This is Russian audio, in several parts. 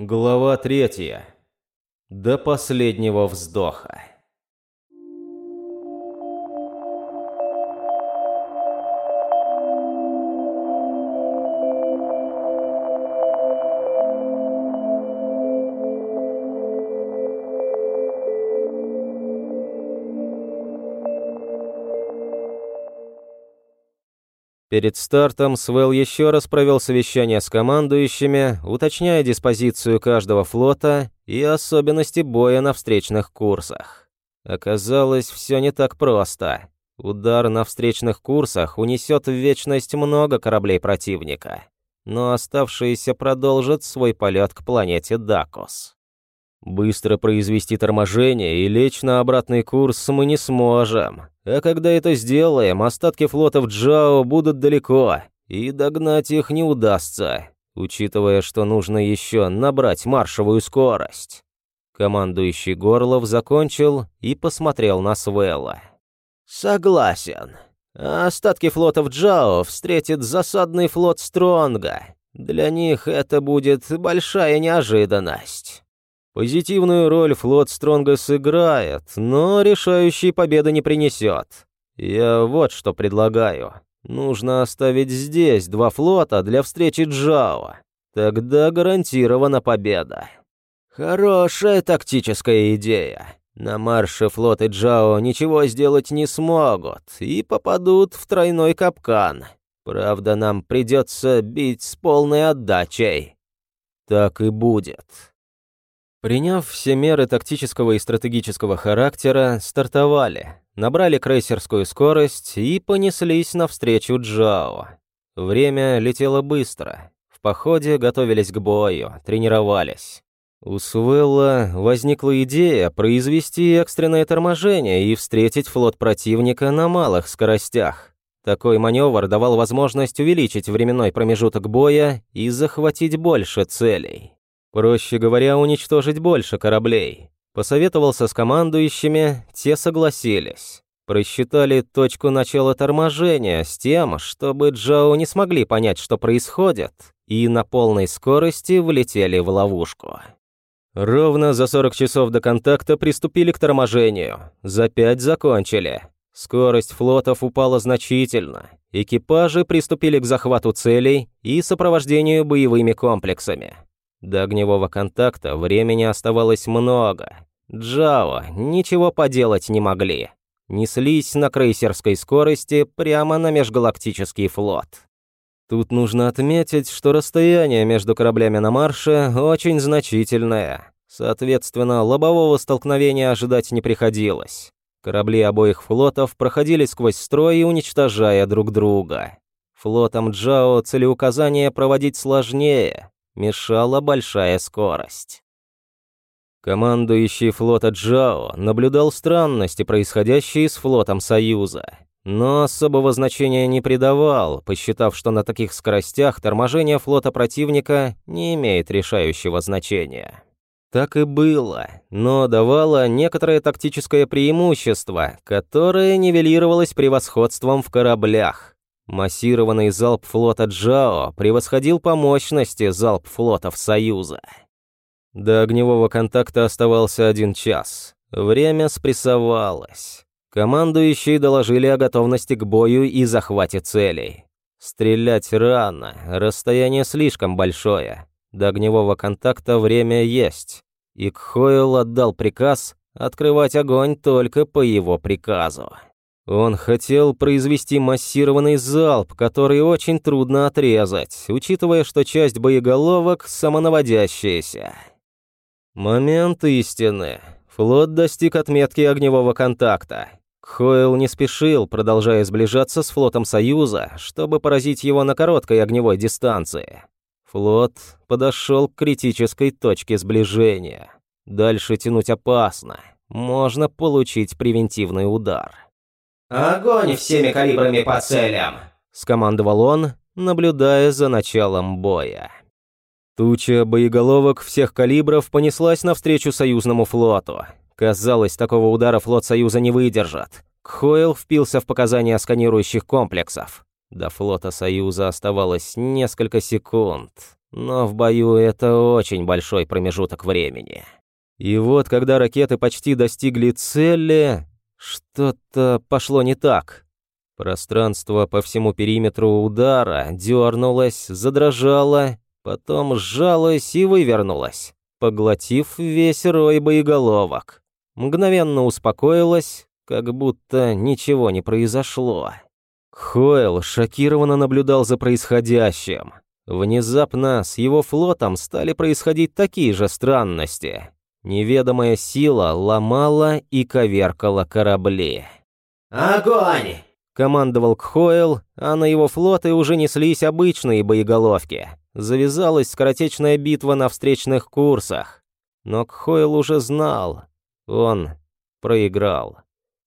Глава третья. До последнего вздоха. Перед стартом Свел еще раз провел совещание с командующими, уточняя диспозицию каждого флота и особенности боя на встречных курсах. Оказалось, все не так просто. Удар на встречных курсах унесет в вечность много кораблей противника, но оставшиеся продолжат свой полет к планете Дакос. Быстро произвести торможение и лечь на обратный курс мы не сможем. А когда это сделаем, остатки флотов Джао будут далеко, и догнать их не удастся, учитывая, что нужно еще набрать маршевую скорость. Командующий Горлов закончил и посмотрел на Свелла. «Согласен. Остатки флотов Джао встретит засадный флот Стронга. Для них это будет большая неожиданность». Позитивную роль флот Стронга сыграет, но решающей победы не принесет. Я вот что предлагаю. Нужно оставить здесь два флота для встречи Джао. Тогда гарантирована победа. Хорошая тактическая идея. На марше флоты Джао ничего сделать не смогут и попадут в тройной капкан. Правда, нам придется бить с полной отдачей. Так и будет. Приняв все меры тактического и стратегического характера, стартовали, набрали крейсерскую скорость и понеслись навстречу Джао. Время летело быстро. В походе готовились к бою, тренировались. У Суэлла возникла идея произвести экстренное торможение и встретить флот противника на малых скоростях. Такой маневр давал возможность увеличить временной промежуток боя и захватить больше целей. Проще говоря, уничтожить больше кораблей. Посоветовался с командующими, те согласились. Просчитали точку начала торможения с тем, чтобы Джао не смогли понять, что происходит, и на полной скорости влетели в ловушку. Ровно за 40 часов до контакта приступили к торможению, за 5 закончили. Скорость флотов упала значительно. Экипажи приступили к захвату целей и сопровождению боевыми комплексами. До огневого контакта времени оставалось много. Джао ничего поделать не могли. Неслись на крейсерской скорости прямо на межгалактический флот. Тут нужно отметить, что расстояние между кораблями на марше очень значительное. Соответственно, лобового столкновения ожидать не приходилось. Корабли обоих флотов проходили сквозь строй, уничтожая друг друга. Флотом Джао целеуказания проводить сложнее, мешала большая скорость. Командующий флота Джао наблюдал странности, происходящие с флотом Союза, но особого значения не придавал, посчитав, что на таких скоростях торможение флота противника не имеет решающего значения. Так и было, но давало некоторое тактическое преимущество, которое нивелировалось превосходством в кораблях. Массированный залп флота Джао превосходил по мощности залп флотов Союза. До огневого контакта оставался один час. Время спрессовалось. Командующие доложили о готовности к бою и захвате целей. Стрелять рано, расстояние слишком большое. До огневого контакта время есть. И Кхойл отдал приказ открывать огонь только по его приказу. Он хотел произвести массированный залп, который очень трудно отрезать, учитывая, что часть боеголовок самонаводящаяся. Момент истины. Флот достиг отметки огневого контакта. Хойл не спешил, продолжая сближаться с флотом Союза, чтобы поразить его на короткой огневой дистанции. Флот подошел к критической точке сближения. Дальше тянуть опасно. Можно получить превентивный удар. «Огонь всеми калибрами по целям!» — скомандовал он, наблюдая за началом боя. Туча боеголовок всех калибров понеслась навстречу союзному флоту. Казалось, такого удара флот Союза не выдержит. Кхойл впился в показания сканирующих комплексов. До флота Союза оставалось несколько секунд. но в бою это очень большой промежуток времени. И вот, когда ракеты почти достигли цели, что-то пошло не так. Пространство по всему периметру удара дернулось, задрожало, потом сжалось и вывернулось, поглотив весь рой боеголовок. Мгновенно успокоилось, как будто ничего не произошло. Хойл шокированно наблюдал за происходящим. Внезапно с его флотом стали происходить такие же странности. Неведомая сила ломала и коверкала корабли. «Огонь!» — командовал Кхойл, а на его флоты уже неслись обычные боеголовки. Завязалась скоротечная битва на встречных курсах. Но Кхойл уже знал. Он проиграл.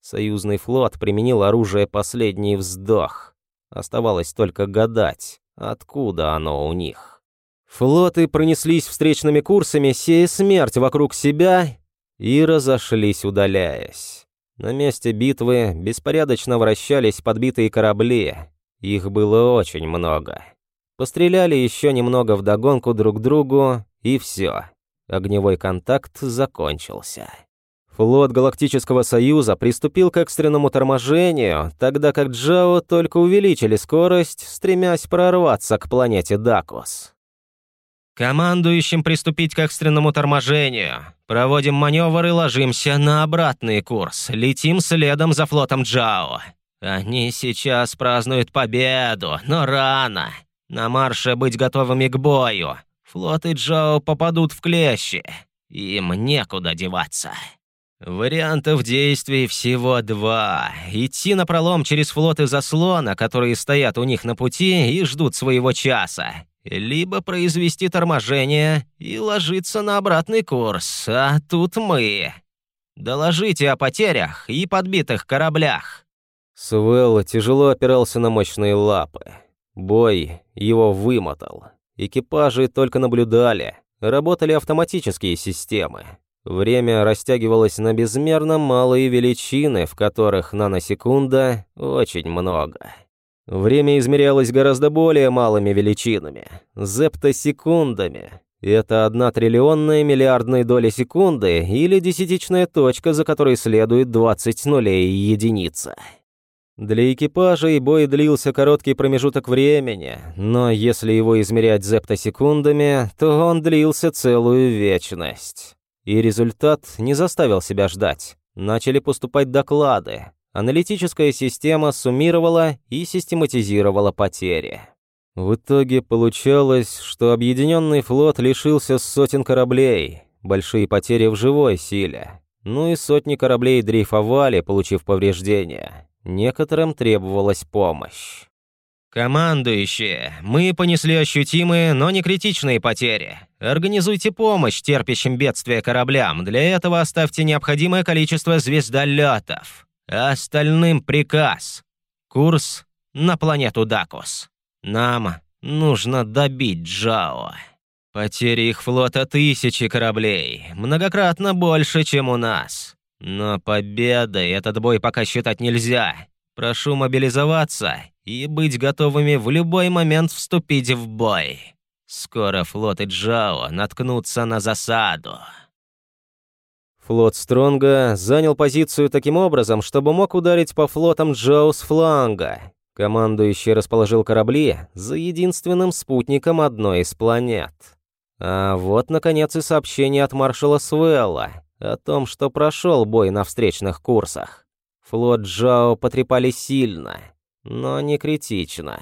Союзный флот применил оружие «Последний вздох». Оставалось только гадать, откуда оно у них. Флоты пронеслись встречными курсами, сея смерть вокруг себя, и разошлись, удаляясь. На месте битвы беспорядочно вращались подбитые корабли. Их было очень много. Постреляли еще немного вдогонку друг другу, и все. Огневой контакт закончился. Флот Галактического Союза приступил к экстренному торможению, тогда как Джао только увеличили скорость, стремясь прорваться к планете Дакус. «Командующим приступить к экстренному торможению. Проводим маневр и ложимся на обратный курс. Летим следом за флотом Джао. Они сейчас празднуют победу, но рано. На марше быть готовыми к бою. Флоты Джао попадут в клещи. Им некуда деваться». Вариантов действий всего два. Идти на пролом через флоты заслона, которые стоят у них на пути и ждут своего часа. Либо произвести торможение и ложиться на обратный курс, а тут мы. Доложите о потерях и подбитых кораблях. Суэлл тяжело опирался на мощные лапы. Бой его вымотал. Экипажи только наблюдали. Работали автоматические системы. Время растягивалось на безмерно малые величины, в которых наносекунда очень много. Время измерялось гораздо более малыми величинами – зептосекундами. Это одна триллионная миллиардная доля секунды или десятичная точка, за которой следует 20 нулей и единица. Для экипажей бой длился короткий промежуток времени, но если его измерять зептосекундами, то он длился целую вечность. И результат не заставил себя ждать. Начали поступать доклады. Аналитическая система суммировала и систематизировала потери. В итоге получалось, что объединенный флот лишился сотен кораблей, большие потери в живой силе. Ну и сотни кораблей дрейфовали, получив повреждения. Некоторым требовалась помощь. «Командующие, мы понесли ощутимые, но не критичные потери. Организуйте помощь терпящим бедствия кораблям. Для этого оставьте необходимое количество звездолетов. Остальным приказ. Курс на планету Дакус. Нам нужно добить Джао. Потери их флота тысячи кораблей, многократно больше, чем у нас. Но победой этот бой пока считать нельзя. Прошу мобилизоваться и быть готовыми в любой момент вступить в бой. Скоро флоты Джао наткнутся на засаду. Флот Стронга занял позицию таким образом, чтобы мог ударить по флотам Джао с фланга. Командующий расположил корабли за единственным спутником одной из планет. А вот, наконец, и сообщение от маршала Свелла о том, что прошел бой на встречных курсах. Флот Джао потрепали сильно, но не критично.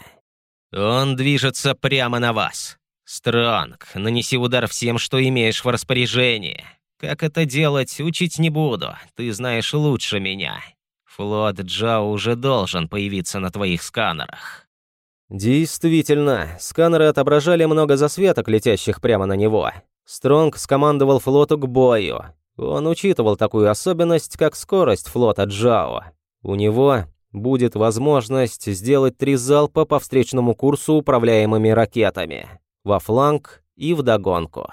«Он движется прямо на вас. Стронг, нанеси удар всем, что имеешь в распоряжении. Как это делать, учить не буду, ты знаешь лучше меня. Флот Джао уже должен появиться на твоих сканерах». Действительно, сканеры отображали много засветок, летящих прямо на него. Стронг скомандовал флоту к бою. Он учитывал такую особенность, как скорость флота Джао. У него будет возможность сделать три залпа по встречному курсу управляемыми ракетами, во фланг и вдогонку.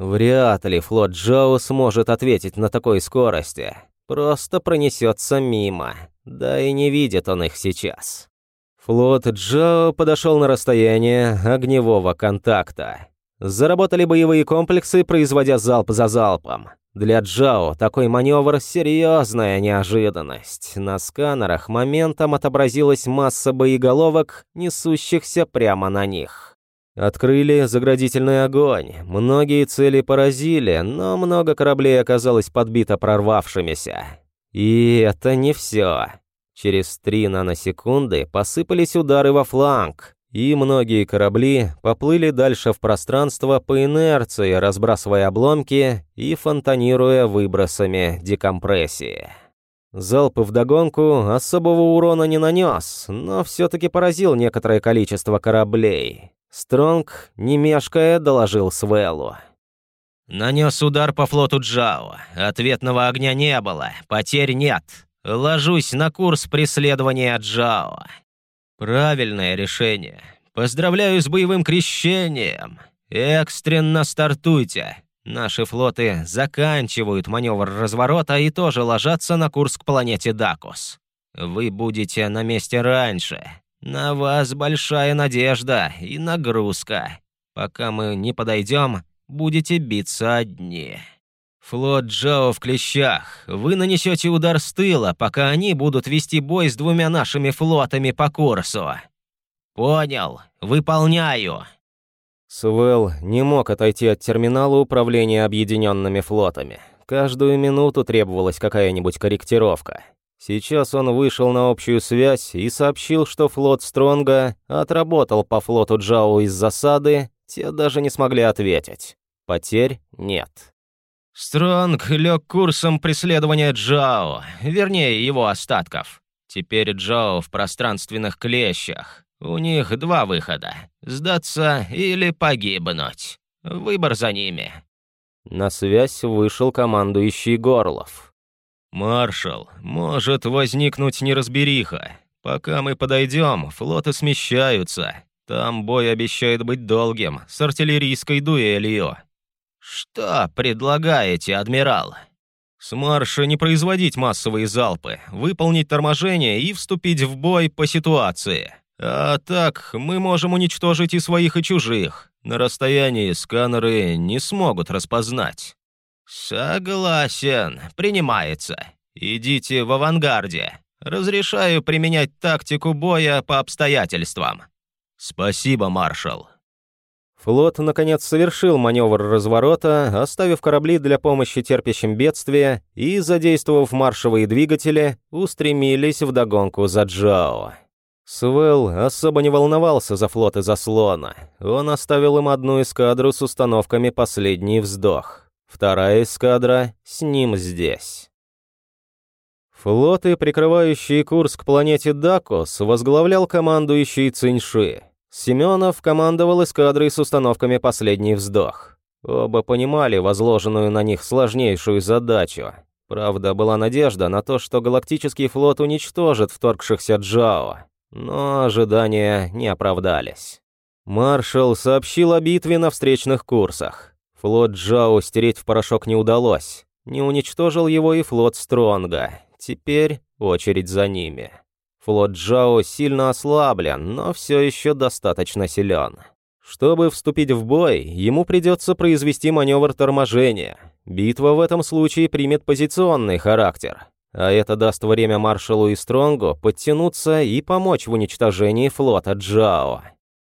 Вряд ли флот Джоу сможет ответить на такой скорости. Просто пронесется мимо. Да и не видит он их сейчас. Флот Джоу подошел на расстояние огневого контакта. Заработали боевые комплексы, производя залп за залпом. Для Джао такой маневр – серьезная неожиданность. На сканерах моментом отобразилась масса боеголовок, несущихся прямо на них. Открыли заградительный огонь. Многие цели поразили, но много кораблей оказалось подбито прорвавшимися. И это не все. Через три наносекунды посыпались удары во фланг, и многие корабли поплыли дальше в пространство по инерции, разбрасывая обломки и фонтанируя выбросами декомпрессии. Залп вдогонку особого урона не нанес, но все-таки поразил некоторое количество кораблей. Стронг, не мешкая, доложил Свеллу. «Нанес удар по флоту Джао. Ответного огня не было, потерь нет. Ложусь на курс преследования Джао». «Правильное решение. Поздравляю с боевым крещением. Экстренно стартуйте. Наши флоты заканчивают маневр разворота и тоже ложатся на курс к планете Дакус. Вы будете на месте раньше. На вас большая надежда и нагрузка. Пока мы не подойдем, будете биться одни. Флот Джао в клещах. Вы нанесете удар с тыла, пока они будут вести бой с двумя нашими флотами по курсу. Понял. Выполняю. Суэлл не мог отойти от терминала управления объединенными флотами. Каждую минуту требовалась какая-нибудь корректировка. Сейчас он вышел на общую связь и сообщил, что флот Стронга отработал по флоту Джао из засады, те даже не смогли ответить. Потерь нет. Стронг лег курсом преследования Джао, вернее, его остатков. Теперь Джао в пространственных клещах. У них два выхода — сдаться или погибнуть. Выбор за ними. На связь вышел командующий Горлов. «Маршал, может возникнуть неразбериха. Пока мы подойдем, флоты смещаются. Там бой обещает быть долгим, с артиллерийской дуэлью». «Что предлагаете, адмирал?» «С марша не производить массовые залпы, выполнить торможение и вступить в бой по ситуации. А так мы можем уничтожить и своих, и чужих. На расстоянии сканеры не смогут распознать». «Согласен, принимается. Идите в авангарде. Разрешаю применять тактику боя по обстоятельствам». «Спасибо, маршал». Флот, наконец, совершил маневр разворота, оставив корабли для помощи терпящим бедствия и, задействовав маршевые двигатели, устремились в догонку за Джао. Свел особо не волновался за флот и заслона. Он оставил им одну эскадру с установками «Последний вздох». Вторая эскадра с ним здесь. Флоты, прикрывающие курс к планете Дакос, возглавлял командующий Циньши. Семенов командовал эскадрой с установками «Последний вздох». Оба понимали возложенную на них сложнейшую задачу. Правда, была надежда на то, что галактический флот уничтожит вторгшихся Джао. Но ожидания не оправдались. Маршал сообщил о битве на встречных курсах. Флот Джао стереть в порошок не удалось. Не уничтожил его и флот Стронга. Теперь очередь за ними. Флот Джао сильно ослаблен, но все еще достаточно силен. Чтобы вступить в бой, ему придется произвести маневр торможения. Битва в этом случае примет позиционный характер. А это даст время маршалу и Стронгу подтянуться и помочь в уничтожении флота Джао.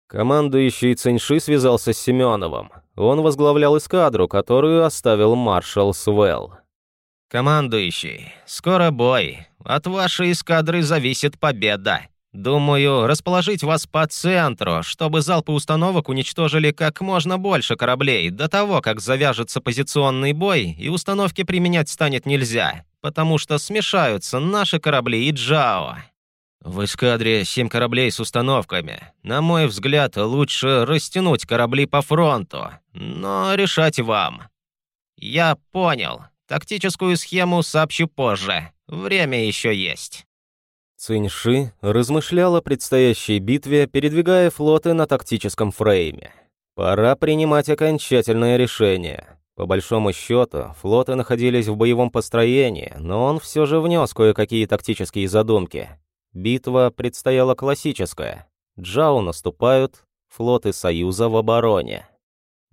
Командующий Циньши связался с Семеновым. Он возглавлял эскадру, которую оставил маршал Свелл. «Командующий, скоро бой. От вашей эскадры зависит победа. Думаю, расположить вас по центру, чтобы залпы установок уничтожили как можно больше кораблей до того, как завяжется позиционный бой и установки применять станет нельзя, потому что смешаются наши корабли и Джао. В эскадре семь кораблей с установками. На мой взгляд, лучше растянуть корабли по фронту, но решать вам. Я понял. Тактическую схему сообщу позже. Время еще есть. Циньши размышлял о предстоящей битве, передвигая флоты на тактическом фрейме. Пора принимать окончательное решение. По большому счету, флоты находились в боевом построении, но он все же внес кое-какие тактические задумки, Битва предстояла классическая. Джао наступают, флоты Союза в обороне.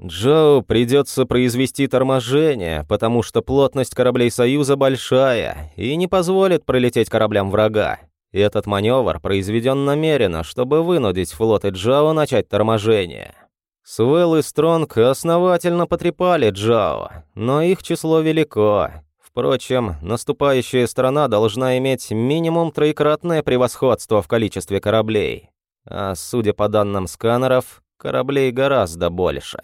Джоу придется произвести торможение, потому что плотность кораблей Союза большая и не позволит пролететь кораблям врага. Этот маневр произведен намеренно, чтобы вынудить флоты Джао начать торможение. Свел и Стронг основательно потрепали Джао, но их число велико. Впрочем, наступающая страна должна иметь минимум троекратное превосходство в количестве кораблей. А судя по данным сканеров, кораблей гораздо больше.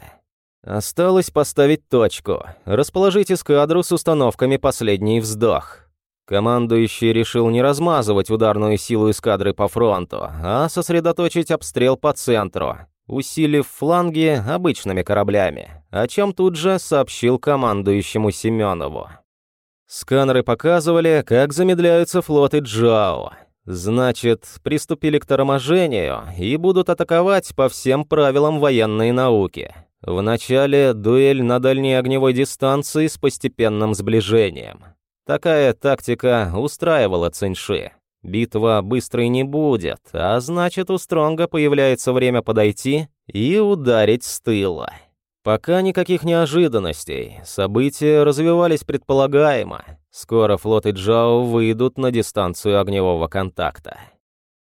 Осталось поставить точку, расположить эскадру с установками «Последний вздох». Командующий решил не размазывать ударную силу эскадры по фронту, а сосредоточить обстрел по центру, усилив фланги обычными кораблями, о чем тут же сообщил командующему Семенову. Сканеры показывали, как замедляются флоты Джао. Значит, приступили к торможению и будут атаковать по всем правилам военной науки. Вначале дуэль на дальней огневой дистанции с постепенным сближением. Такая тактика устраивала Циньши. Битва быстрой не будет, а значит, у Стронга появляется время подойти и ударить с тыла. Пока никаких неожиданностей, события развивались предполагаемо. Скоро флоты Джао выйдут на дистанцию огневого контакта.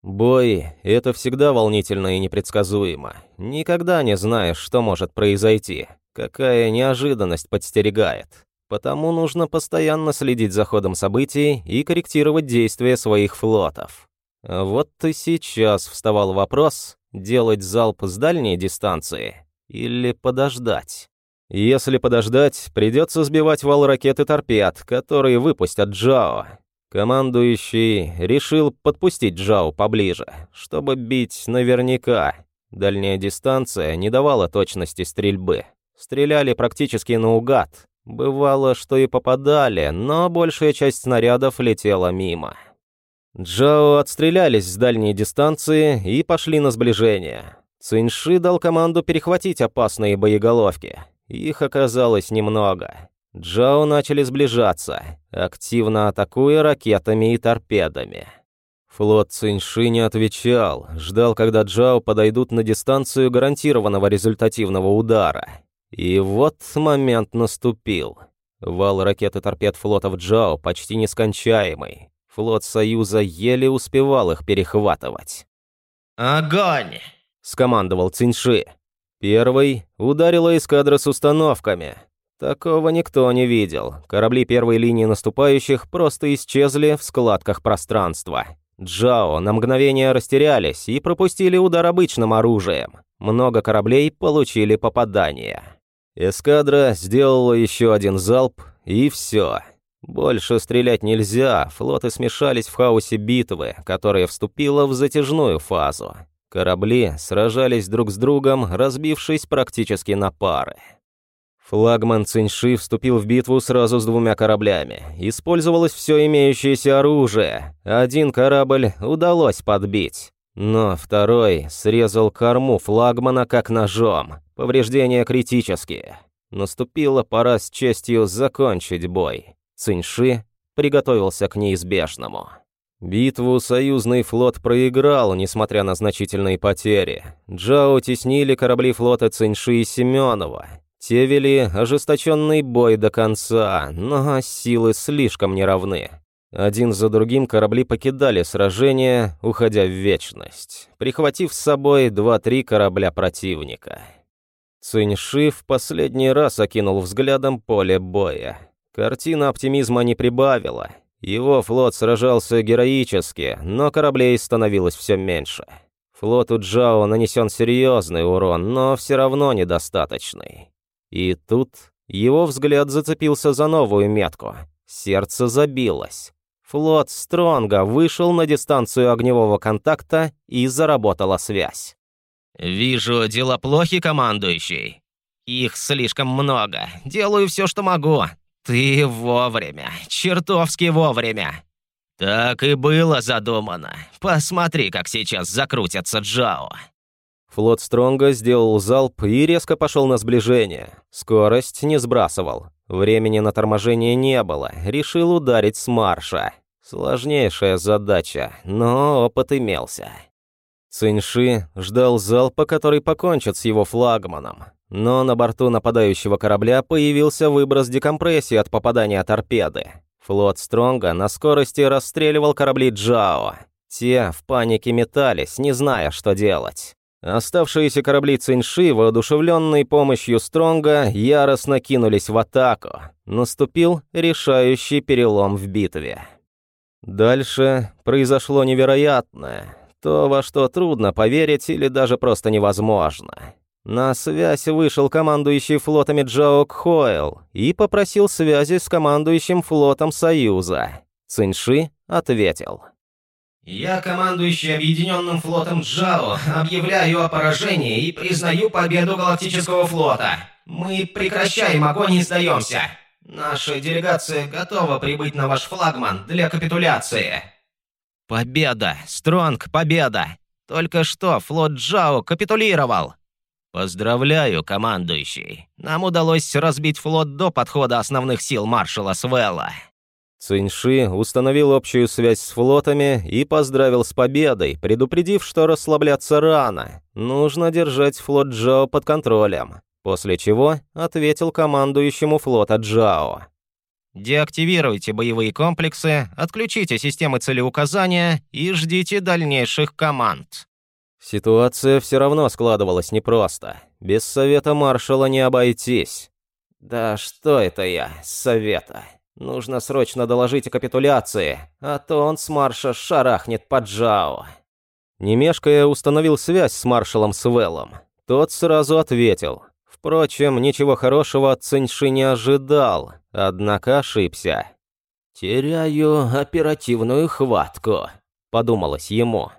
Бой — это всегда волнительно и непредсказуемо. Никогда не знаешь, что может произойти, какая неожиданность подстерегает. Потому нужно постоянно следить за ходом событий и корректировать действия своих флотов. Вот и сейчас вставал вопрос, делать залп с дальней дистанции или подождать. Если подождать, придется сбивать вал ракет и торпед, которые выпустят Джао. Командующий решил подпустить Джао поближе, чтобы бить наверняка. Дальняя дистанция не давала точности стрельбы. Стреляли практически наугад. Бывало, что и попадали, но большая часть снарядов летела мимо. Джао отстрелялись с дальней дистанции и пошли на сближение. Циньши дал команду перехватить опасные боеголовки. Их оказалось немного. Джао начали сближаться, активно атакуя ракетами и торпедами. Флот Циньши не отвечал, ждал, когда Джао подойдут на дистанцию гарантированного результативного удара. И вот момент наступил. Вал ракет и торпед флотов Джао почти нескончаемый. Флот Союза еле успевал их перехватывать. «Огонь!» — скомандовал Циньши. Первый ударила эскадра с установками. Такого никто не видел. Корабли первой линии наступающих просто исчезли в складках пространства. Джао на мгновение растерялись и пропустили удар обычным оружием. Много кораблей получили попадания. Эскадра сделала еще один залп, и все. Больше стрелять нельзя, флоты смешались в хаосе битвы, которая вступила в затяжную фазу. Корабли сражались друг с другом, разбившись практически на пары. Флагман Циньши вступил в битву сразу с двумя кораблями. Использовалось все имеющееся оружие. Один корабль удалось подбить. Но второй срезал корму флагмана как ножом. Повреждения критические. Наступила пора с честью закончить бой. Циньши приготовился к неизбежному. Битву союзный флот проиграл, несмотря на значительные потери. Джао теснили корабли флота Циньши и Семенова. Те вели ожесточенный бой до конца, но силы слишком неравны. Один за другим корабли покидали сражение, уходя в вечность, прихватив с собой два-три корабля противника. Циньши в последний раз окинул взглядом поле боя. Картина оптимизма не прибавила. Его флот сражался героически, но кораблей становилось все меньше. Флоту Джао нанесен серьезный урон, но все равно недостаточный. И тут его взгляд зацепился за новую метку. Сердце забилось. Флот Стронга вышел на дистанцию огневого контакта и заработала связь. «Вижу, дела плохи, командующий. Их слишком много. Делаю все, что могу. Ты вовремя, чертовски вовремя. Так и было задумано. Посмотри, как сейчас закрутятся Джао. Флот Стронга сделал залп и резко пошел на сближение. Скорость не сбрасывал. Времени на торможение не было. Решил ударить с марша. Сложнейшая задача, но опыт имелся. Циньши ждал залпа, который покончит с его флагманом. Но на борту нападающего корабля появился выброс декомпрессии от попадания торпеды. Флот Стронга на скорости расстреливал корабли Джао. Те в панике метались, не зная, что делать. Оставшиеся корабли Циньши, воодушевленные помощью Стронга, яростно кинулись в атаку. Наступил решающий перелом в битве. Дальше произошло невероятное, то, во что трудно поверить или даже просто невозможно. На связь вышел командующий флотами Джао Кхоэл и попросил связи с командующим флотом Союза. Циньши ответил. «Я, командующий Объединенным флотом Джао, объявляю о поражении и признаю победу Галактического флота. Мы прекращаем огонь и сдаемся. Наша делегация готова прибыть на ваш флагман для капитуляции». «Победа! Стронг, победа! Только что флот Джао капитулировал!» «Поздравляю, командующий. Нам удалось разбить флот до подхода основных сил маршала Свелла». Циньши установил общую связь с флотами и поздравил с победой, предупредив, что расслабляться рано. Нужно держать флот Джао под контролем. После чего ответил командующему флота Джао. Деактивируйте боевые комплексы, отключите системы целеуказания и ждите дальнейших команд. Ситуация все равно складывалась непросто. Без совета маршала не обойтись. Да что это я, совета? Нужно срочно доложить о капитуляции, а то он с марша шарахнет под Джао. Немешкая установил связь с маршалом Свеллом. Тот сразу ответил. Впрочем, ничего хорошего от Циньши не ожидал, однако ошибся. «Теряю оперативную хватку», — подумалось ему.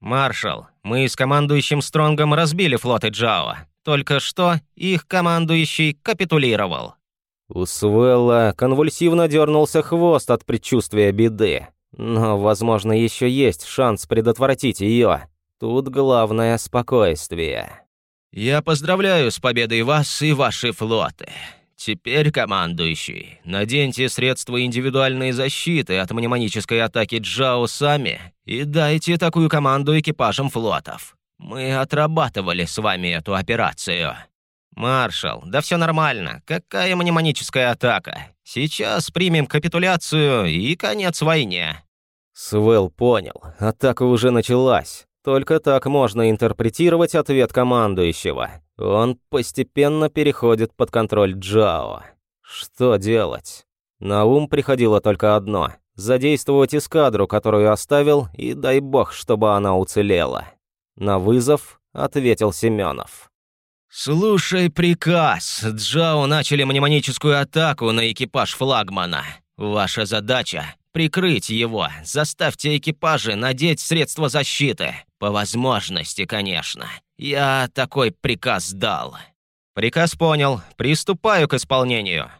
«Маршал, мы с командующим Стронгом разбили флоты Джао. Только что их командующий капитулировал». У Свелла конвульсивно дернулся хвост от предчувствия беды. Но, возможно, еще есть шанс предотвратить ее. Тут главное спокойствие. «Я поздравляю с победой вас и ваши флоты. Теперь, командующий, наденьте средства индивидуальной защиты от мнемонической атаки Джао сами и дайте такую команду экипажам флотов. Мы отрабатывали с вами эту операцию». «Маршал, да все нормально. Какая мнемоническая атака? Сейчас примем капитуляцию и конец войне». Свел понял, атака уже началась. Только так можно интерпретировать ответ командующего. Он постепенно переходит под контроль Джао. Что делать? На ум приходило только одно – задействовать эскадру, которую оставил, и дай бог, чтобы она уцелела. На вызов ответил Семенов. «Слушай приказ. Джао начали мнемоническую атаку на экипаж флагмана. Ваша задача прикрыть его. Заставьте экипажи надеть средства защиты. По возможности, конечно. Я такой приказ дал. Приказ понял. Приступаю к исполнению.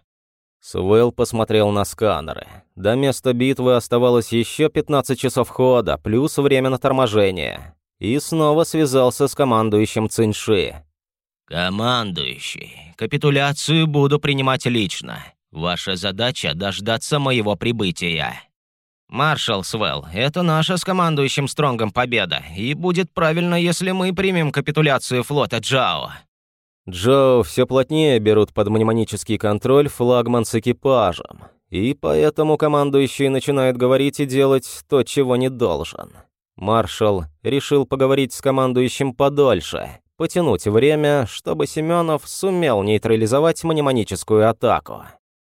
Суэлл посмотрел на сканеры. До места битвы оставалось еще 15 часов хода, плюс время на торможение. И снова связался с командующим Циньши. «Командующий, капитуляцию буду принимать лично. Ваша задача — дождаться моего прибытия». «Маршал Свелл, это наша с командующим Стронгом победа, и будет правильно, если мы примем капитуляцию флота Джао». Джао все плотнее берут под мнемонический контроль флагман с экипажем, и поэтому командующий начинает говорить и делать то, чего не должен. Маршал решил поговорить с командующим подольше, потянуть время, чтобы Семенов сумел нейтрализовать мнемоническую атаку.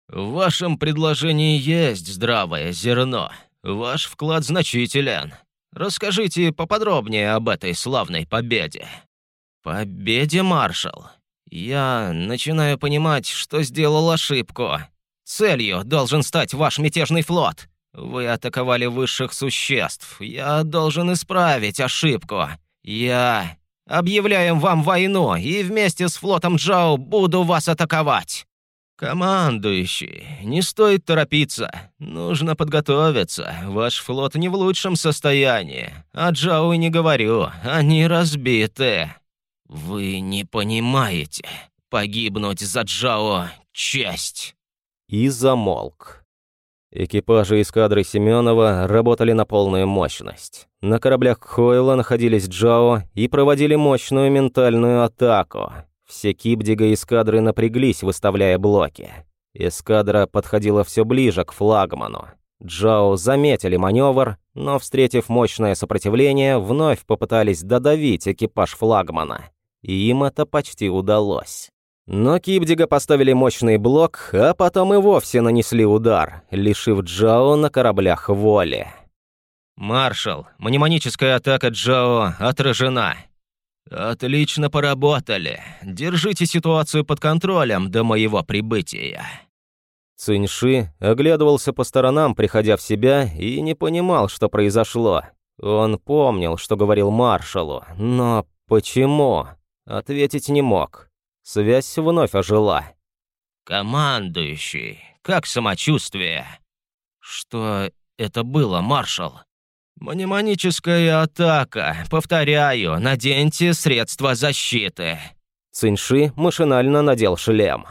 «В вашем предложении есть здравое зерно. Ваш вклад значителен. Расскажите поподробнее об этой славной победе». «Победе, маршал? Я начинаю понимать, что сделал ошибку. Целью должен стать ваш мятежный флот. Вы атаковали высших существ. Я должен исправить ошибку. Я объявляем вам войну и вместе с флотом Джао буду вас атаковать». «Командующий, не стоит торопиться. Нужно подготовиться. Ваш флот не в лучшем состоянии. А Джао не говорю, они разбиты». «Вы не понимаете. Погибнуть за Джао — честь». И замолк. Экипажи эскадры Семенова работали на полную мощность. На кораблях Хойла находились Джао и проводили мощную ментальную атаку. Все кибдига эскадры напряглись, выставляя блоки. Эскадра подходила все ближе к флагману. Джао заметили маневр, но, встретив мощное сопротивление, вновь попытались додавить экипаж флагмана. И им это почти удалось. Но Кибдига поставили мощный блок, а потом и вовсе нанесли удар, лишив Джао на кораблях воли. «Маршал, мнемоническая атака Джао отражена». «Отлично поработали. Держите ситуацию под контролем до моего прибытия». Циньши оглядывался по сторонам, приходя в себя, и не понимал, что произошло. Он помнил, что говорил маршалу, но почему? Ответить не мог. Связь вновь ожила. «Командующий, как самочувствие?» «Что это было, маршал?» «Мнемоническая атака. Повторяю, наденьте средства защиты». Циньши машинально надел шлем.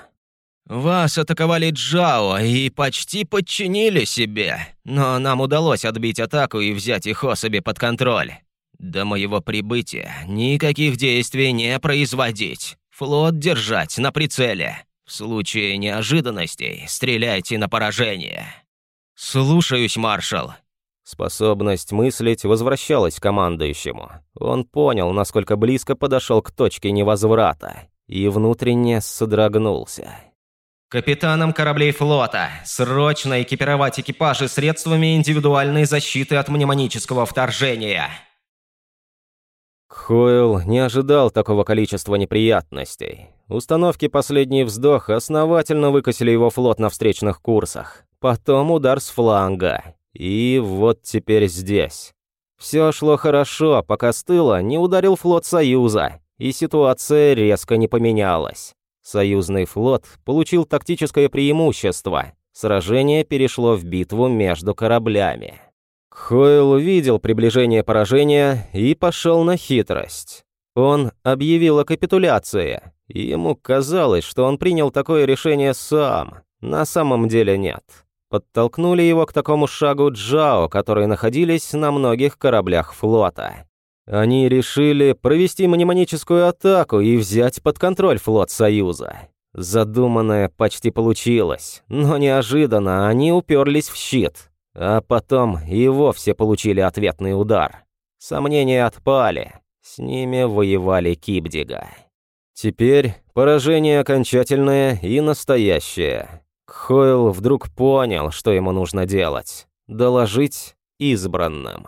«Вас атаковали Джао и почти подчинили себе, но нам удалось отбить атаку и взять их особи под контроль. До моего прибытия никаких действий не производить. Флот держать на прицеле. В случае неожиданностей стреляйте на поражение. Слушаюсь, маршал. Способность мыслить возвращалась командующему. Он понял, насколько близко подошел к точке невозврата, и внутренне содрогнулся. Капитанам кораблей флота срочно экипировать экипажи средствами индивидуальной защиты от мнемонического вторжения. Хойл не ожидал такого количества неприятностей. Установки «Последний вздох» основательно выкосили его флот на встречных курсах. Потом удар с фланга. И вот теперь здесь. Все шло хорошо, пока с тыла не ударил флот Союза, и ситуация резко не поменялась. Союзный флот получил тактическое преимущество. Сражение перешло в битву между кораблями. Хойл увидел приближение поражения и пошел на хитрость. Он объявил о капитуляции, ему казалось, что он принял такое решение сам. На самом деле нет. Подтолкнули его к такому шагу Джао, которые находились на многих кораблях флота. Они решили провести мнемоническую атаку и взять под контроль флот Союза. Задуманное почти получилось, но неожиданно они уперлись в щит, а потом и вовсе получили ответный удар. Сомнения отпали. С ними воевали Кибдига. Теперь поражение окончательное и настоящее. Хойл вдруг понял, что ему нужно делать. Доложить избранным.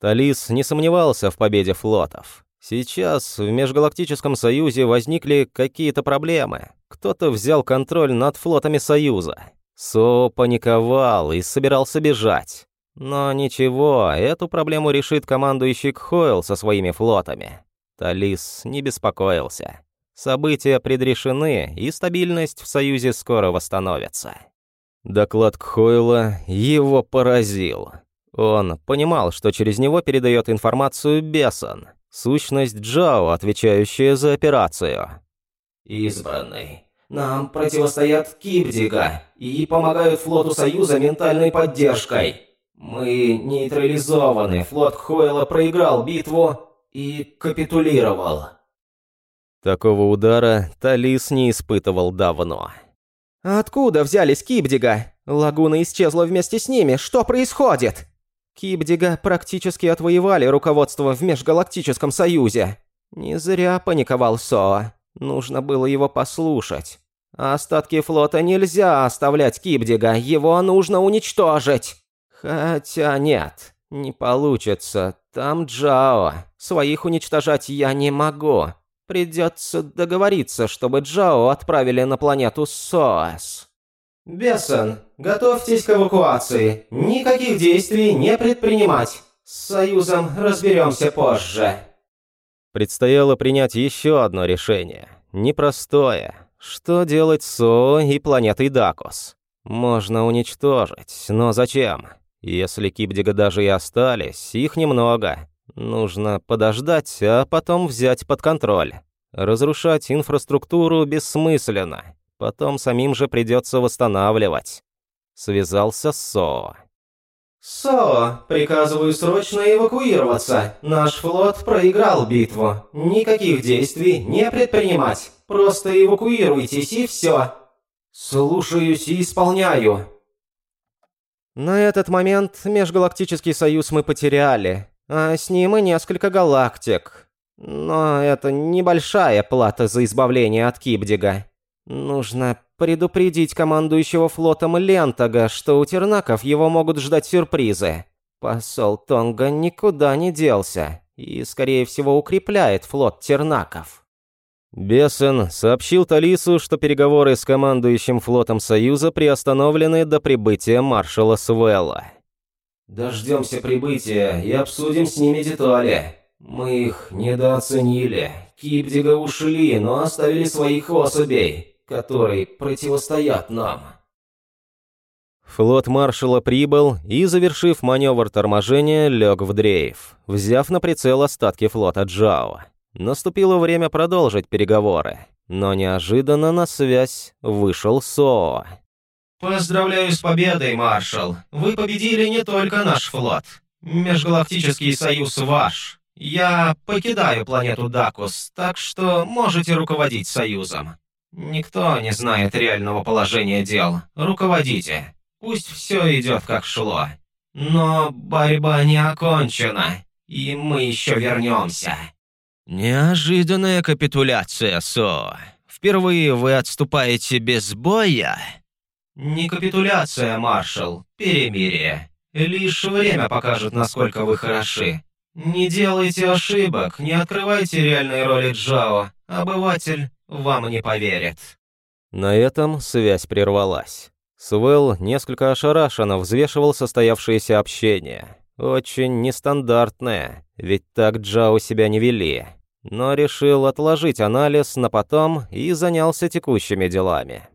Талис не сомневался в победе флотов. Сейчас в Межгалактическом Союзе возникли какие-то проблемы. Кто-то взял контроль над флотами Союза. Со паниковал и собирался бежать. Но ничего, эту проблему решит командующий Кхойл со своими флотами. Талис не беспокоился. События предрешены, и стабильность в Союзе скоро восстановится. Доклад Кхойла его поразил. Он понимал, что через него передает информацию Бесон, сущность Джао, отвечающая за операцию. «Избранный, нам противостоят Кибдига и помогают флоту Союза ментальной поддержкой. Мы нейтрализованы, флот Хойла проиграл битву и капитулировал». Такого удара Талис не испытывал давно. «Откуда взялись Кибдига? Лагуна исчезла вместе с ними. Что происходит?» Кибдига практически отвоевали руководство в Межгалактическом Союзе. Не зря паниковал Соа. Нужно было его послушать. Остатки флота нельзя оставлять Кибдига, его нужно уничтожить. Хотя нет, не получится. Там Джао. Своих уничтожать я не могу. Придется договориться, чтобы Джао отправили на планету Соас. Бессон, готовьтесь к эвакуации. Никаких действий не предпринимать. С Союзом разберемся позже. Предстояло принять еще одно решение. Непростое. Что делать с О и планетой Дакус? Можно уничтожить, но зачем? Если Кибдига даже и остались, их немного. Нужно подождать, а потом взять под контроль. Разрушать инфраструктуру бессмысленно. Потом самим же придется восстанавливать. связался с Со. «Со, приказываю срочно эвакуироваться. Наш флот проиграл битву. Никаких действий не предпринимать. Просто эвакуируйтесь и все. Слушаюсь и исполняю». На этот момент Межгалактический Союз мы потеряли, а с ним и несколько галактик. Но это небольшая плата за избавление от Кибдига. Нужно предупредить командующего флотом Лентага, что у тернаков его могут ждать сюрпризы. Посол Тонга никуда не делся и, скорее всего, укрепляет флот тернаков. Бесен сообщил Талису, что переговоры с командующим флотом Союза приостановлены до прибытия маршала Свелла. «Дождемся прибытия и обсудим с ними детали. Мы их недооценили. Кипдига ушли, но оставили своих особей которые противостоят нам. Флот маршала прибыл и, завершив маневр торможения, лег в дрейф, взяв на прицел остатки флота Джао. Наступило время продолжить переговоры, но неожиданно на связь вышел Соо. «Поздравляю с победой, маршал! Вы победили не только наш флот. Межгалактический союз ваш. Я покидаю планету Дакус, так что можете руководить союзом. Никто не знает реального положения дел. Руководите. Пусть все идет как шло. Но борьба не окончена, и мы еще вернемся. Неожиданная капитуляция, Со. Впервые вы отступаете без боя? Не капитуляция, маршал. Перемирие. Лишь время покажет, насколько вы хороши. Не делайте ошибок, не открывайте реальной роли Джао. Обыватель вам не поверит». На этом связь прервалась. Свел несколько ошарашенно взвешивал состоявшееся общение. Очень нестандартное, ведь так Джао себя не вели. Но решил отложить анализ на потом и занялся текущими делами.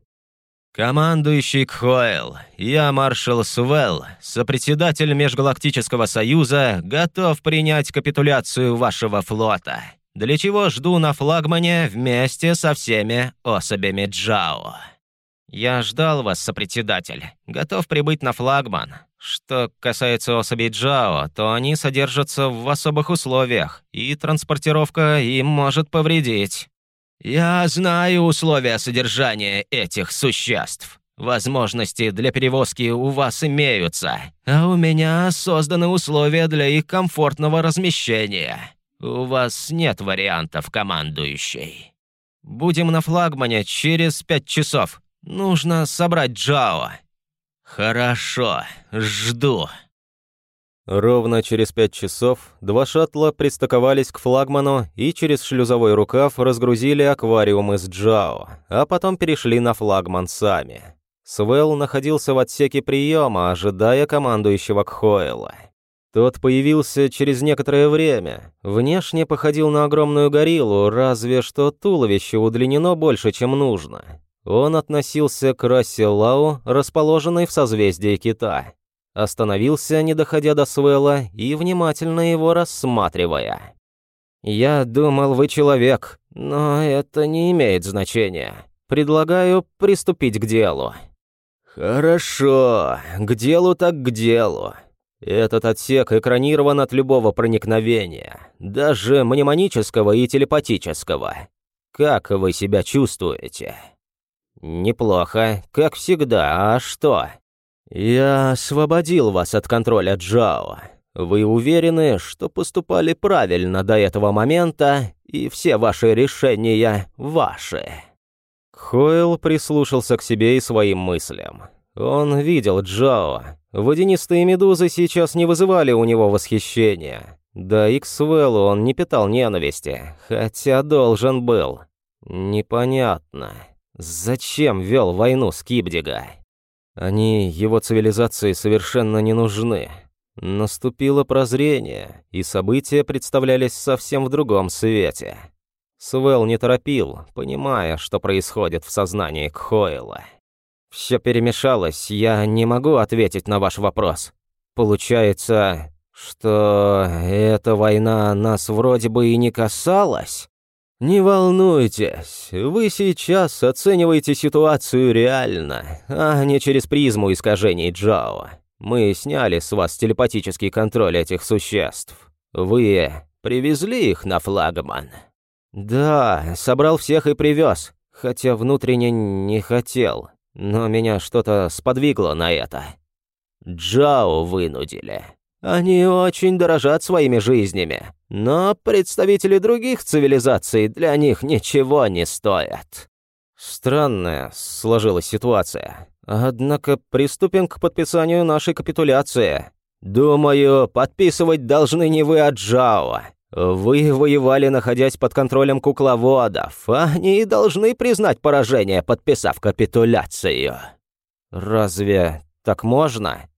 «Командующий Кхоэл, я маршал Свел, сопредседатель Межгалактического Союза, готов принять капитуляцию вашего флота для чего жду на флагмане вместе со всеми особями Джао. Я ждал вас, сопредседатель, готов прибыть на флагман. Что касается особей Джао, то они содержатся в особых условиях, и транспортировка им может повредить. Я знаю условия содержания этих существ. Возможности для перевозки у вас имеются, а у меня созданы условия для их комфортного размещения. «У вас нет вариантов, командующий. Будем на флагмане через пять часов. Нужно собрать Джао». «Хорошо, жду». Ровно через пять часов два шаттла пристыковались к флагману и через шлюзовой рукав разгрузили аквариумы с Джао, а потом перешли на флагман сами. Свел находился в отсеке приема, ожидая командующего Кхоэла. Тот появился через некоторое время. Внешне походил на огромную гориллу, разве что туловище удлинено больше, чем нужно. Он относился к расе Лау, расположенной в созвездии Кита. Остановился, не доходя до Свела, и внимательно его рассматривая. «Я думал, вы человек, но это не имеет значения. Предлагаю приступить к делу». «Хорошо, к делу так к делу. Этот отсек экранирован от любого проникновения, даже мнемонического и телепатического. Как вы себя чувствуете? Неплохо, как всегда, а что? Я освободил вас от контроля Джао. Вы уверены, что поступали правильно до этого момента, и все ваши решения ваши?» Хойл прислушался к себе и своим мыслям. Он видел Джао. Водянистые медузы сейчас не вызывали у него восхищения. Да и к Свеллу он не питал ненависти, хотя должен был. Непонятно, зачем вел войну с Кибдига? Они его цивилизации совершенно не нужны. Наступило прозрение, и события представлялись совсем в другом свете. Свел не торопил, понимая, что происходит в сознании Кхойла. Все перемешалось, я не могу ответить на ваш вопрос. Получается, что эта война нас вроде бы и не касалась? «Не волнуйтесь, вы сейчас оцениваете ситуацию реально, а не через призму искажений Джао. Мы сняли с вас телепатический контроль этих существ. Вы привезли их на флагман?» «Да, собрал всех и привез, хотя внутренне не хотел, но меня что-то сподвигло на это. Джао вынудили. Они очень дорожат своими жизнями, но представители других цивилизаций для них ничего не стоят. Странная сложилась ситуация. Однако приступим к подписанию нашей капитуляции. Думаю, подписывать должны не вы, а Джао. Вы воевали, находясь под контролем кукловодов. Они должны признать поражение, подписав капитуляцию. Разве так можно?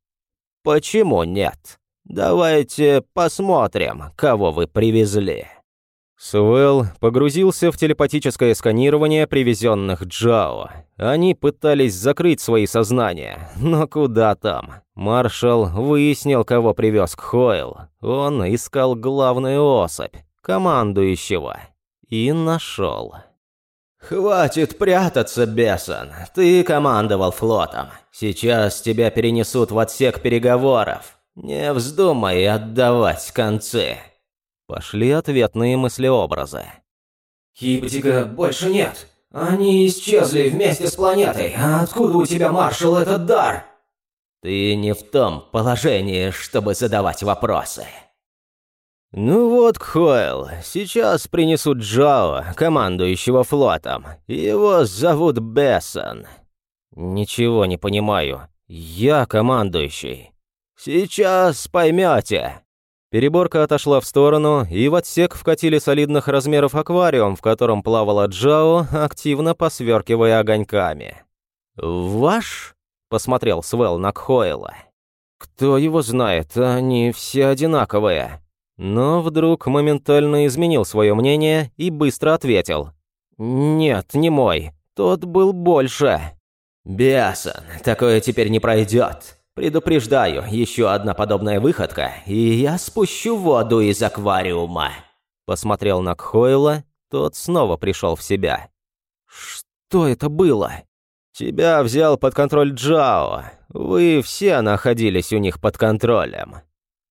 Почему нет? Давайте посмотрим, кого вы привезли». Суэлл погрузился в телепатическое сканирование привезенных Джао. Они пытались закрыть свои сознания, но куда там? Маршал выяснил, кого привез к Хойл. Он искал главную особь, командующего, и нашел. «Хватит прятаться, Бесон. Ты командовал флотом. Сейчас тебя перенесут в отсек переговоров. «Не вздумай отдавать концы!» Пошли ответные мыслеобразы. «Киптика больше нет. Они исчезли вместе с планетой. А откуда у тебя, маршал, этот дар?» «Ты не в том положении, чтобы задавать вопросы». «Ну вот, Кхойл, сейчас принесут Джао, командующего флотом. Его зовут Бессон». «Ничего не понимаю. Я командующий. «Сейчас поймете». Переборка отошла в сторону, и в отсек вкатили солидных размеров аквариум, в котором плавала Джао, активно посверкивая огоньками. «Ваш?» — посмотрел Свел на Кхойла. «Кто его знает, они все одинаковые». Но вдруг моментально изменил свое мнение и быстро ответил. «Нет, не мой. Тот был больше». «Бесон, такое теперь не пройдет. Предупреждаю, еще одна подобная выходка, и я спущу воду из аквариума. Посмотрел на Кхойла, тот снова пришел в себя. Что это было? Тебя взял под контроль Джао. Вы все находились у них под контролем.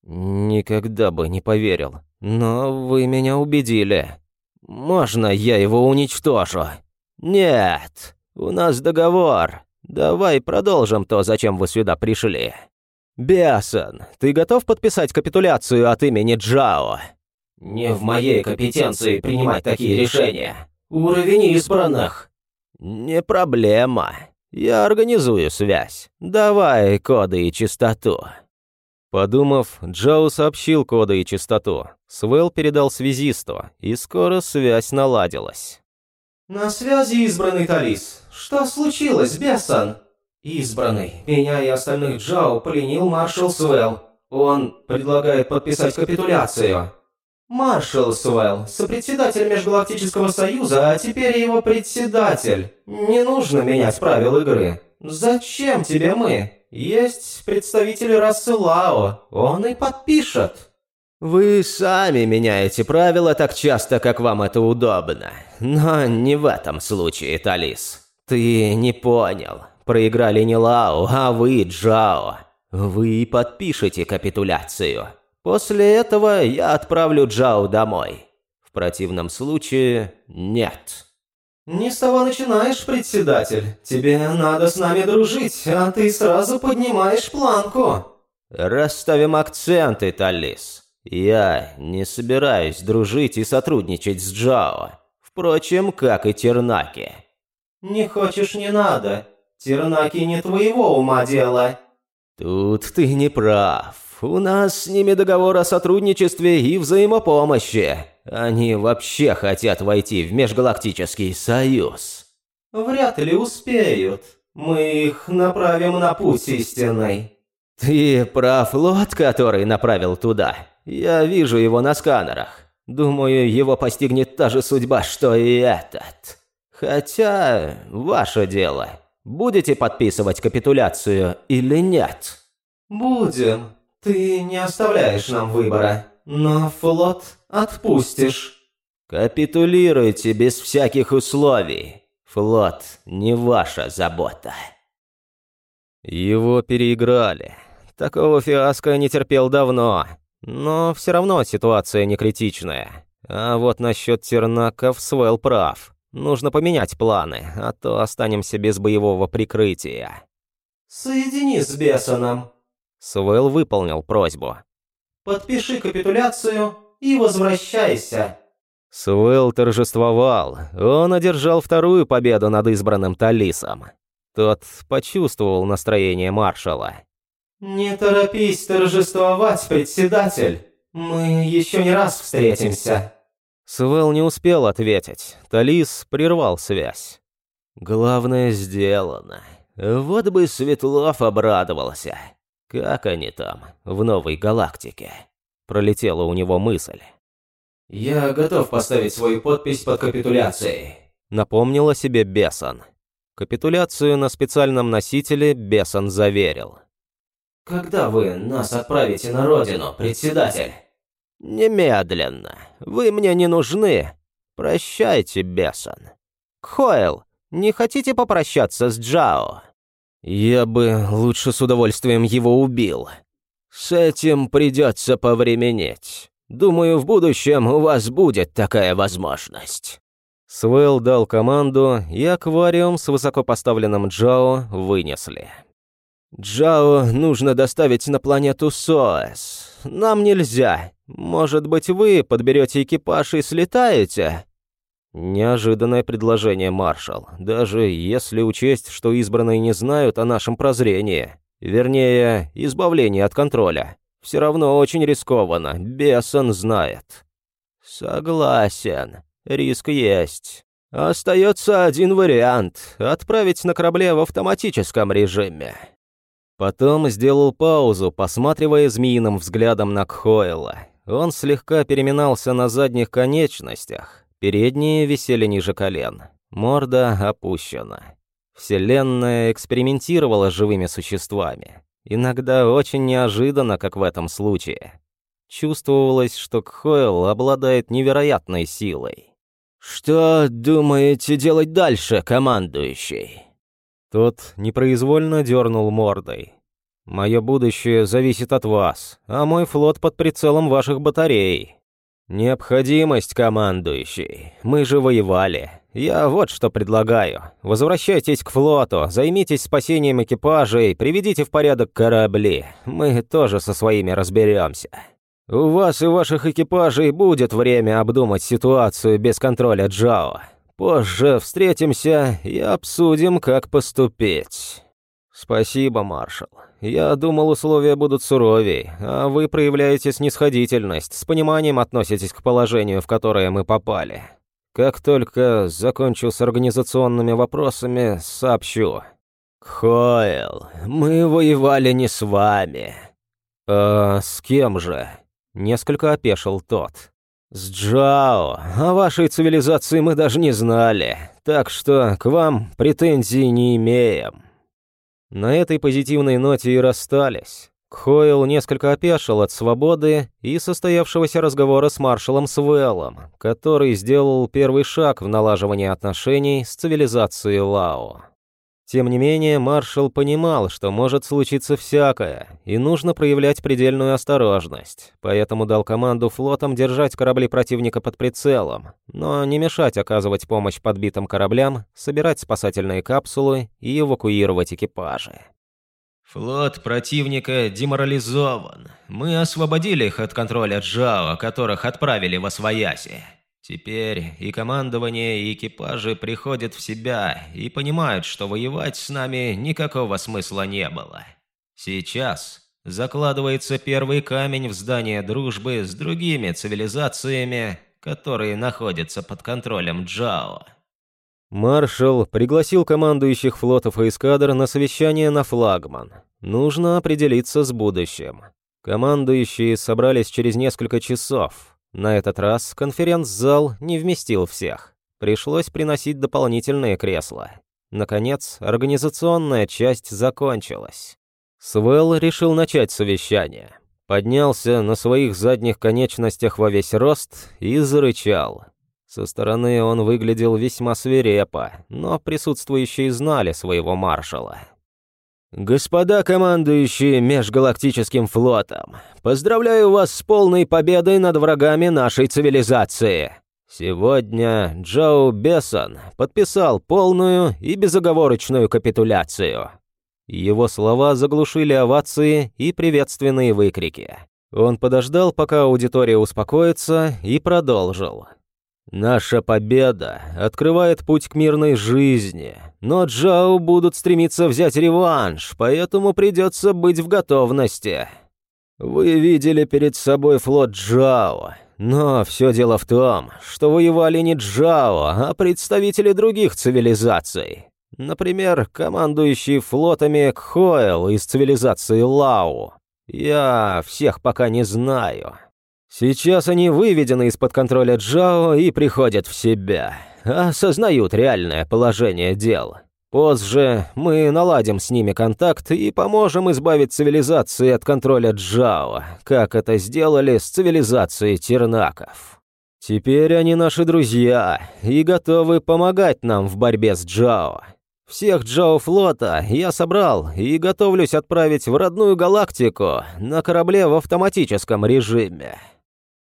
Никогда бы не поверил. Но вы меня убедили. Можно я его уничтожу? Нет, у нас договор. Давай продолжим то, зачем вы сюда пришли. Биасон, ты готов подписать капитуляцию от имени Джао? Не в моей компетенции принимать такие решения. Уровень избранных. Не проблема. Я организую связь. Давай коды и частоту. Подумав, Джао сообщил коды и частоту. Свел передал связисту, и скоро связь наладилась. «На связи избранный Талис. Что случилось, Бессон?» «Избранный. Меня и остальных Джао пленил маршал Свел. Он предлагает подписать капитуляцию». «Маршал Свел, сопредседатель Межгалактического Союза, а теперь его председатель. Не нужно менять правила игры. Зачем тебе мы? Есть представитель расы Лао, он и подпишет». «Вы сами меняете правила так часто, как вам это удобно. Но не в этом случае, Талис. Ты не понял. Проиграли не Лао, а вы, Джао. Вы подпишете капитуляцию. После этого я отправлю Джао домой. В противном случае нет». «Не с того начинаешь, председатель. Тебе надо с нами дружить, а ты сразу поднимаешь планку». «Расставим акценты, Талис». Я не собираюсь дружить и сотрудничать с Джао. Впрочем, как и Тернаки. Не хочешь, не надо. Тернаки не твоего ума дело. Тут ты не прав. У нас с ними договор о сотрудничестве и взаимопомощи. Они вообще хотят войти в Межгалактический Союз. Вряд ли успеют. Мы их направим на путь истинный. Ты про флот, который направил туда? Я вижу его на сканерах. Думаю, его постигнет та же судьба, что и этот. Хотя, ваше дело. Будете подписывать капитуляцию или нет? Будем. Ты не оставляешь нам выбора. Но флот отпустишь. Капитулируйте без всяких условий. Флот не ваша забота. Его переиграли. Такого фиаско не терпел давно. Но все равно ситуация не критичная. А вот насчет тернаков Свел прав. Нужно поменять планы, а то останемся без боевого прикрытия. «Соедини с Бесоном». Свел выполнил просьбу. «Подпиши капитуляцию и возвращайся». Свел торжествовал. Он одержал вторую победу над избранным Талисом. Тот почувствовал настроение маршала. «Не торопись торжествовать, председатель. Мы еще не раз встретимся». Свел не успел ответить. Талис прервал связь. «Главное сделано. Вот бы Светлов обрадовался. Как они там, в новой галактике?» Пролетела у него мысль. «Я готов поставить свою подпись под капитуляцией», — напомнил себе Бесон. Капитуляцию на специальном носителе Бесон заверил. «Когда вы нас отправите на родину, председатель?» «Немедленно. Вы мне не нужны. Прощайте, Бесон. Хойл, не хотите попрощаться с Джао?» «Я бы лучше с удовольствием его убил. С этим придется повременить. Думаю, в будущем у вас будет такая возможность». Свел дал команду, и аквариум с высокопоставленным Джао вынесли. «Джао нужно доставить на планету Соэс. Нам нельзя. Может быть, вы подберете экипаж и слетаете?» Неожиданное предложение, маршал, даже если учесть, что избранные не знают о нашем прозрении. Вернее, избавлении от контроля. Все равно очень рискованно, Бесон знает. Согласен, риск есть. Остается один вариант — отправить на корабле в автоматическом режиме. Потом сделал паузу, посматривая змеиным взглядом на Кхойла. Он слегка переминался на задних конечностях, передние висели ниже колен, морда опущена. Вселенная экспериментировала с живыми существами. Иногда очень неожиданно, как в этом случае. Чувствовалось, что Кхойл обладает невероятной силой. «Что думаете делать дальше, командующий?» Тот непроизвольно дернул мордой. «Мое будущее зависит от вас, а мой флот под прицелом ваших батарей. Необходимость, командующий. Мы же воевали. Я вот что предлагаю. Возвращайтесь к флоту, займитесь спасением экипажей, приведите в порядок корабли. Мы тоже со своими разберемся. У вас и ваших экипажей будет время обдумать ситуацию без контроля Джао. Позже встретимся и обсудим, как поступить. Спасибо, маршал. Я думал, условия будут суровей, а вы проявляете снисходительность, с пониманием относитесь к положению, в которое мы попали. Как только закончу с организационными вопросами, сообщу. Хойл, мы воевали не с вами. А с кем же? Несколько опешил тот. «С Джао. О вашей цивилизации мы даже не знали, так что к вам претензий не имеем». На этой позитивной ноте и расстались. Кхойл несколько опешил от свободы и состоявшегося разговора с маршалом Свеллом, который сделал первый шаг в налаживании отношений с цивилизацией Лао. Тем не менее, маршал понимал, что может случиться всякое, и нужно проявлять предельную осторожность, поэтому дал команду флотам держать корабли противника под прицелом, но не мешать оказывать помощь подбитым кораблям, собирать спасательные капсулы и эвакуировать экипажи. «Флот противника деморализован. Мы освободили их от контроля Джао, которых отправили в Освояси. Теперь и командование, и экипажи приходят в себя и понимают, что воевать с нами никакого смысла не было. Сейчас закладывается первый камень в здание дружбы с другими цивилизациями, которые находятся под контролем Джао. Маршал пригласил командующих флотов и эскадр на совещание на флагман. Нужно определиться с будущим. Командующие собрались через несколько часов, на этот раз конференц-зал не вместил всех. Пришлось приносить дополнительные кресла. Наконец, организационная часть закончилась. Свел решил начать совещание. Поднялся на своих задних конечностях во весь рост и зарычал. Со стороны он выглядел весьма свирепо, но присутствующие знали своего маршала. «Господа командующие Межгалактическим флотом, поздравляю вас с полной победой над врагами нашей цивилизации. Сегодня Джоу Бессон подписал полную и безоговорочную капитуляцию». Его слова заглушили овации и приветственные выкрики. Он подождал, пока аудитория успокоится, и продолжил. Наша победа открывает путь к мирной жизни, но Джао будут стремиться взять реванш, поэтому придется быть в готовности. Вы видели перед собой флот Джао, но все дело в том, что воевали не Джао, а представители других цивилизаций. Например, командующий флотами Кхоэл из цивилизации Лау. Я всех пока не знаю. Сейчас они выведены из-под контроля Джао и приходят в себя, осознают реальное положение дел. Позже мы наладим с ними контакт и поможем избавить цивилизации от контроля Джао, как это сделали с цивилизацией Тернаков. Теперь они наши друзья и готовы помогать нам в борьбе с Джао. Всех Джао флота я собрал и готовлюсь отправить в родную галактику на корабле в автоматическом режиме.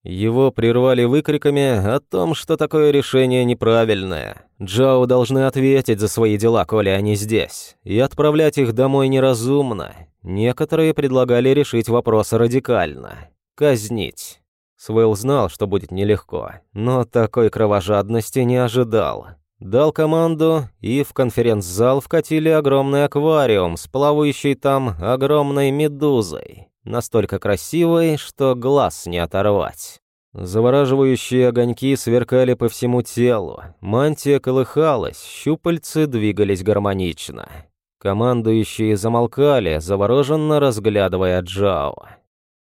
Его прервали выкриками о том, что такое решение неправильное. Джао должны ответить за свои дела, коли они здесь, и отправлять их домой неразумно. Некоторые предлагали решить вопрос радикально – казнить. Свел знал, что будет нелегко, но такой кровожадности не ожидал. Дал команду, и в конференц-зал вкатили огромный аквариум с плавающей там огромной медузой настолько красивой, что глаз не оторвать. Завораживающие огоньки сверкали по всему телу, мантия колыхалась, щупальцы двигались гармонично. Командующие замолкали, завороженно разглядывая Джао.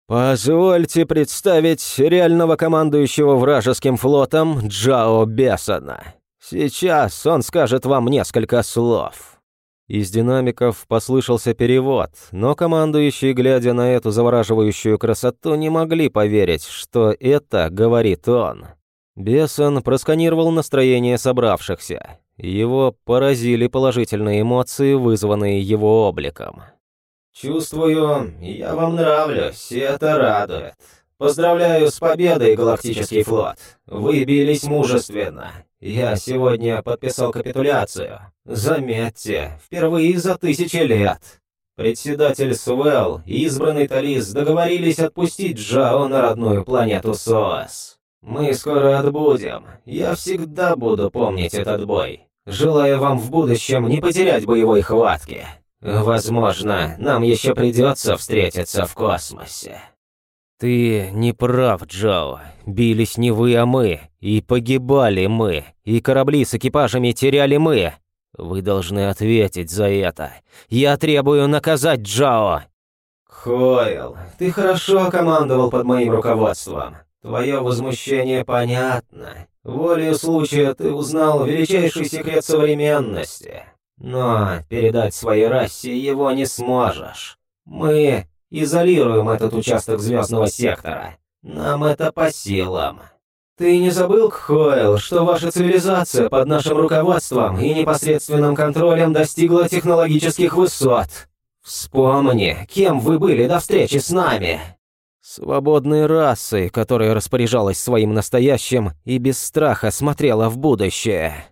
«Позвольте представить реального командующего вражеским флотом Джао Бесона. Сейчас он скажет вам несколько слов». Из динамиков послышался перевод, но командующие, глядя на эту завораживающую красоту, не могли поверить, что это говорит он. Бесон просканировал настроение собравшихся. Его поразили положительные эмоции, вызванные его обликом. «Чувствую, я вам нравлюсь, и это радует. Поздравляю с победой, Галактический флот. Вы бились мужественно. Я сегодня подписал капитуляцию. Заметьте, впервые за тысячи лет. Председатель Свел и избранный Талис договорились отпустить Джао на родную планету Соас. Мы скоро отбудем. Я всегда буду помнить этот бой. Желаю вам в будущем не потерять боевой хватки. Возможно, нам еще придется встретиться в космосе. «Ты не прав, Джао. Бились не вы, а мы. И погибали мы. И корабли с экипажами теряли мы. Вы должны ответить за это. Я требую наказать Джао!» «Хойл, ты хорошо командовал под моим руководством. Твое возмущение понятно. Волею случая ты узнал величайший секрет современности. Но передать своей расе его не сможешь. Мы Изолируем этот участок звездного сектора. Нам это по силам. Ты не забыл, Кхоэл, что ваша цивилизация под нашим руководством и непосредственным контролем достигла технологических высот? Вспомни, кем вы были до встречи с нами. Свободной расой, которая распоряжалась своим настоящим и без страха смотрела в будущее.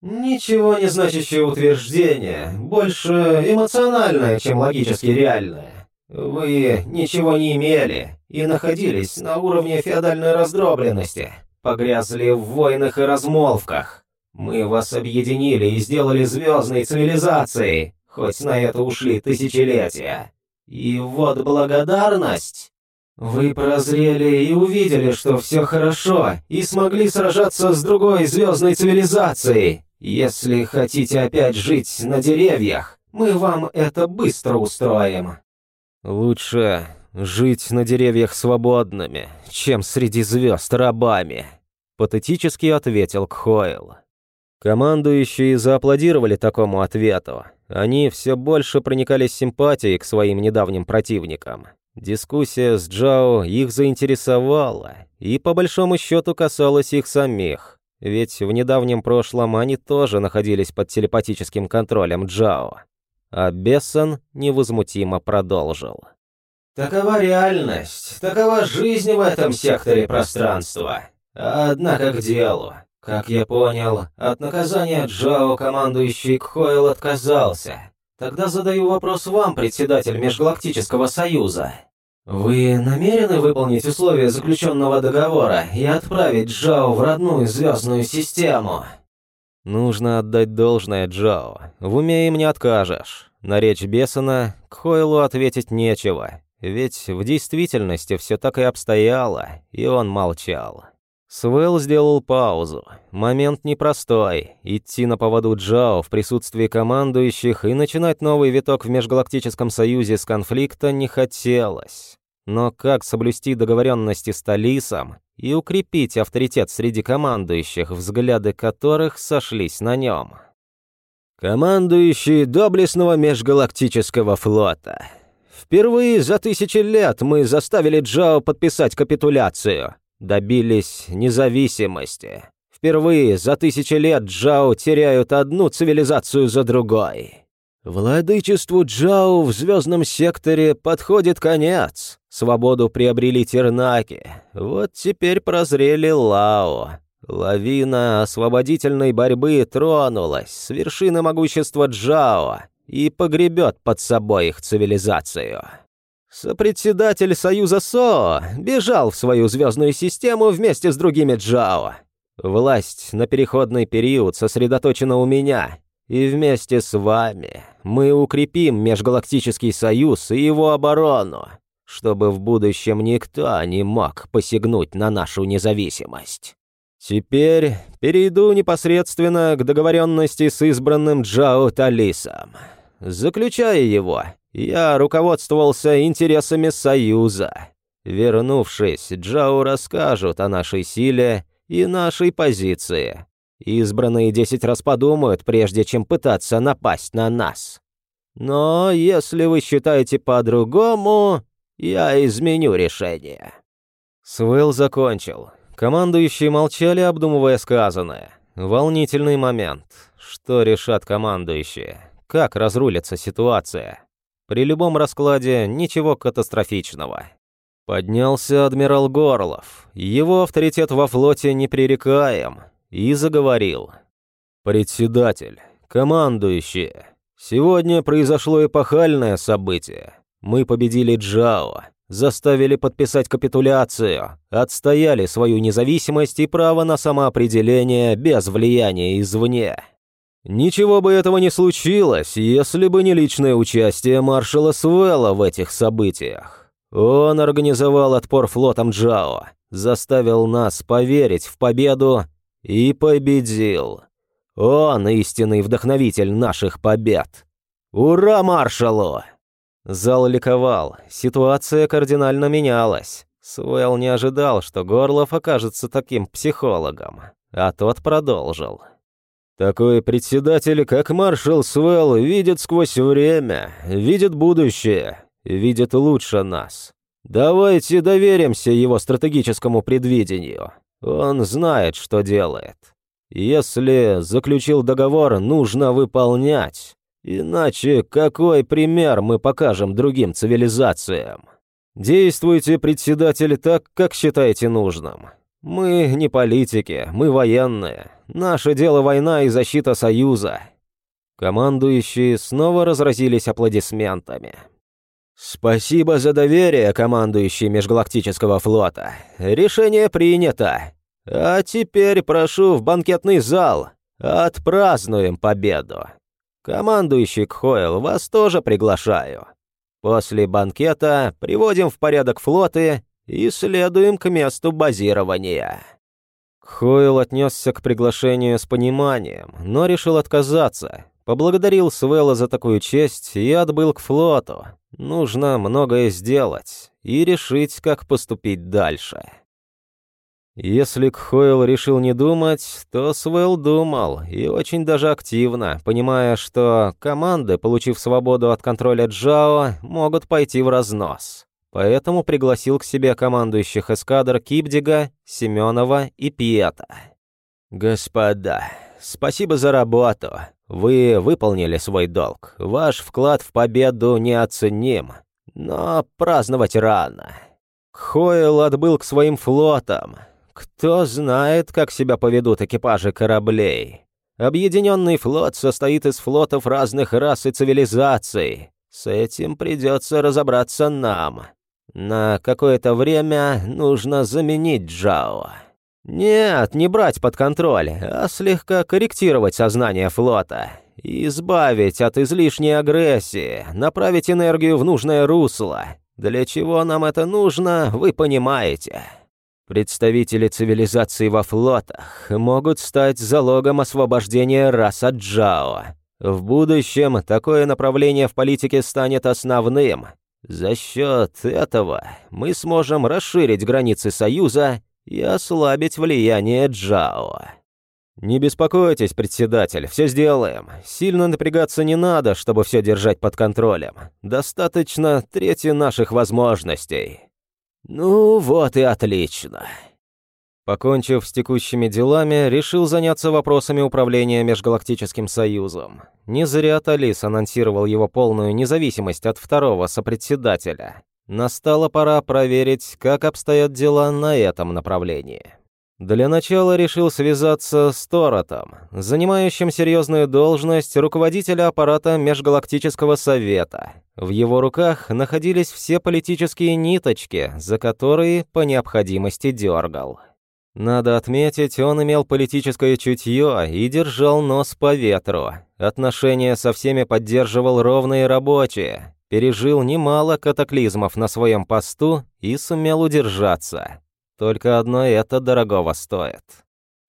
Ничего не значащее утверждение, больше эмоциональное, чем логически реальное. Вы ничего не имели и находились на уровне феодальной раздробленности, погрязли в войнах и размолвках. Мы вас объединили и сделали звездной цивилизацией, хоть на это ушли тысячелетия. И вот благодарность. Вы прозрели и увидели, что все хорошо, и смогли сражаться с другой звездной цивилизацией. Если хотите опять жить на деревьях, мы вам это быстро устроим. «Лучше жить на деревьях свободными, чем среди звезд рабами», — патетически ответил Кхойл. Командующие зааплодировали такому ответу. Они все больше проникались симпатией к своим недавним противникам. Дискуссия с Джао их заинтересовала и по большому счету касалась их самих, ведь в недавнем прошлом они тоже находились под телепатическим контролем Джао. А Бессон невозмутимо продолжил. Такова реальность, такова жизнь в этом секторе пространства. Однако к делу. Как я понял, от наказания Джао командующий Кхойл отказался. Тогда задаю вопрос вам, председатель Межгалактического Союза. Вы намерены выполнить условия заключенного договора и отправить Джао в родную звездную систему? Нужно отдать должное Джао. В уме им не откажешь. На речь Бесона к Хойлу ответить нечего, ведь в действительности все так и обстояло, и он молчал. Свел сделал паузу. Момент непростой. Идти на поводу Джао в присутствии командующих и начинать новый виток в Межгалактическом Союзе с конфликта не хотелось. Но как соблюсти договоренности с Талисом и укрепить авторитет среди командующих, взгляды которых сошлись на нем? Командующий доблестного межгалактического флота. Впервые за тысячи лет мы заставили Джао подписать капитуляцию добились независимости. Впервые за тысячи лет Джао теряют одну цивилизацию за другой. Владычеству Джао в звездном секторе подходит конец. Свободу приобрели Тернаки. Вот теперь прозрели Лао. Лавина освободительной борьбы тронулась с вершины могущества Джао и погребет под собой их цивилизацию. Сопредседатель Союза СО бежал в свою звездную систему вместе с другими Джао. Власть на переходный период сосредоточена у меня, и вместе с вами мы укрепим Межгалактический Союз и его оборону, чтобы в будущем никто не мог посягнуть на нашу независимость. Теперь перейду непосредственно к договоренности с избранным Джао Талисом. Заключая его, я руководствовался интересами Союза. Вернувшись, Джао расскажут о нашей силе и нашей позиции. Избранные десять раз подумают, прежде чем пытаться напасть на нас. Но если вы считаете по-другому, я изменю решение». Свел закончил. Командующие молчали, обдумывая сказанное. Волнительный момент. Что решат командующие? Как разрулится ситуация? При любом раскладе ничего катастрофичного. Поднялся адмирал Горлов. Его авторитет во флоте непререкаем. И заговорил. «Председатель, командующие, сегодня произошло эпохальное событие. Мы победили Джао, заставили подписать капитуляцию, отстояли свою независимость и право на самоопределение без влияния извне. Ничего бы этого не случилось, если бы не личное участие маршала Свелла в этих событиях. Он организовал отпор флотом Джао, заставил нас поверить в победу и победил. Он истинный вдохновитель наших побед. Ура маршалу! Зал ликовал, ситуация кардинально менялась. Свелл не ожидал, что Горлов окажется таким психологом, а тот продолжил. Такой председатель, как маршал Свелл, видит сквозь время, видит будущее, видит лучше нас. Давайте доверимся его стратегическому предвидению. Он знает, что делает. Если заключил договор, нужно выполнять. Иначе какой пример мы покажем другим цивилизациям? Действуйте, председатель, так, как считаете нужным. Мы не политики, мы военные. Наше дело война и защита Союза. Командующие снова разразились аплодисментами. «Спасибо за доверие, командующий Межгалактического флота. Решение принято. А теперь прошу в банкетный зал. Отпразднуем победу. Командующий Кхойл, вас тоже приглашаю. После банкета приводим в порядок флоты и следуем к месту базирования». Хойл отнесся к приглашению с пониманием, но решил отказаться. Поблагодарил Свелла за такую честь и отбыл к флоту. Нужно многое сделать и решить, как поступить дальше. Если Кхойл решил не думать, то Свелл думал, и очень даже активно, понимая, что команды, получив свободу от контроля Джао, могут пойти в разнос. поэтому пригласил к себе командующих эскадр Кипдига, Семенова и Пьета. «Господа, спасибо за работу. Вы выполнили свой долг. Ваш вклад в победу неоценим. Но праздновать рано. Хойл отбыл к своим флотам. Кто знает, как себя поведут экипажи кораблей. Объединенный флот состоит из флотов разных рас и цивилизаций. С этим придется разобраться нам. На какое-то время нужно заменить Джао. Нет, не брать под контроль, а слегка корректировать сознание флота. Избавить от излишней агрессии, направить энергию в нужное русло. Для чего нам это нужно, вы понимаете. Представители цивилизации во флотах могут стать залогом освобождения рас от Джао. В будущем такое направление в политике станет основным. За счет этого мы сможем расширить границы Союза и ослабить влияние Джао. «Не беспокойтесь, председатель, все сделаем. Сильно напрягаться не надо, чтобы все держать под контролем. Достаточно трети наших возможностей». «Ну вот и отлично». Покончив с текущими делами, решил заняться вопросами управления Межгалактическим Союзом. Не зря Талис анонсировал его полную независимость от второго сопредседателя. Настала пора проверить, как обстоят дела на этом направлении. Для начала решил связаться с Торотом, занимающим серьезную должность руководителя аппарата Межгалактического Совета. В его руках находились все политические ниточки, за которые по необходимости дергал. Надо отметить, он имел политическое чутье и держал нос по ветру. Отношения со всеми поддерживал ровные рабочие, пережил немало катаклизмов на своем посту и сумел удержаться. Только одно это дорогого стоит.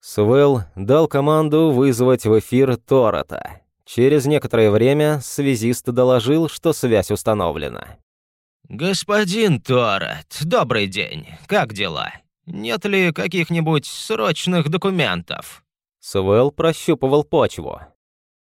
Свел дал команду вызвать в эфир Торота. Через некоторое время связист доложил, что связь установлена. «Господин Торет, добрый день. Как дела? Нет ли каких-нибудь срочных документов?» Свел прощупывал почву.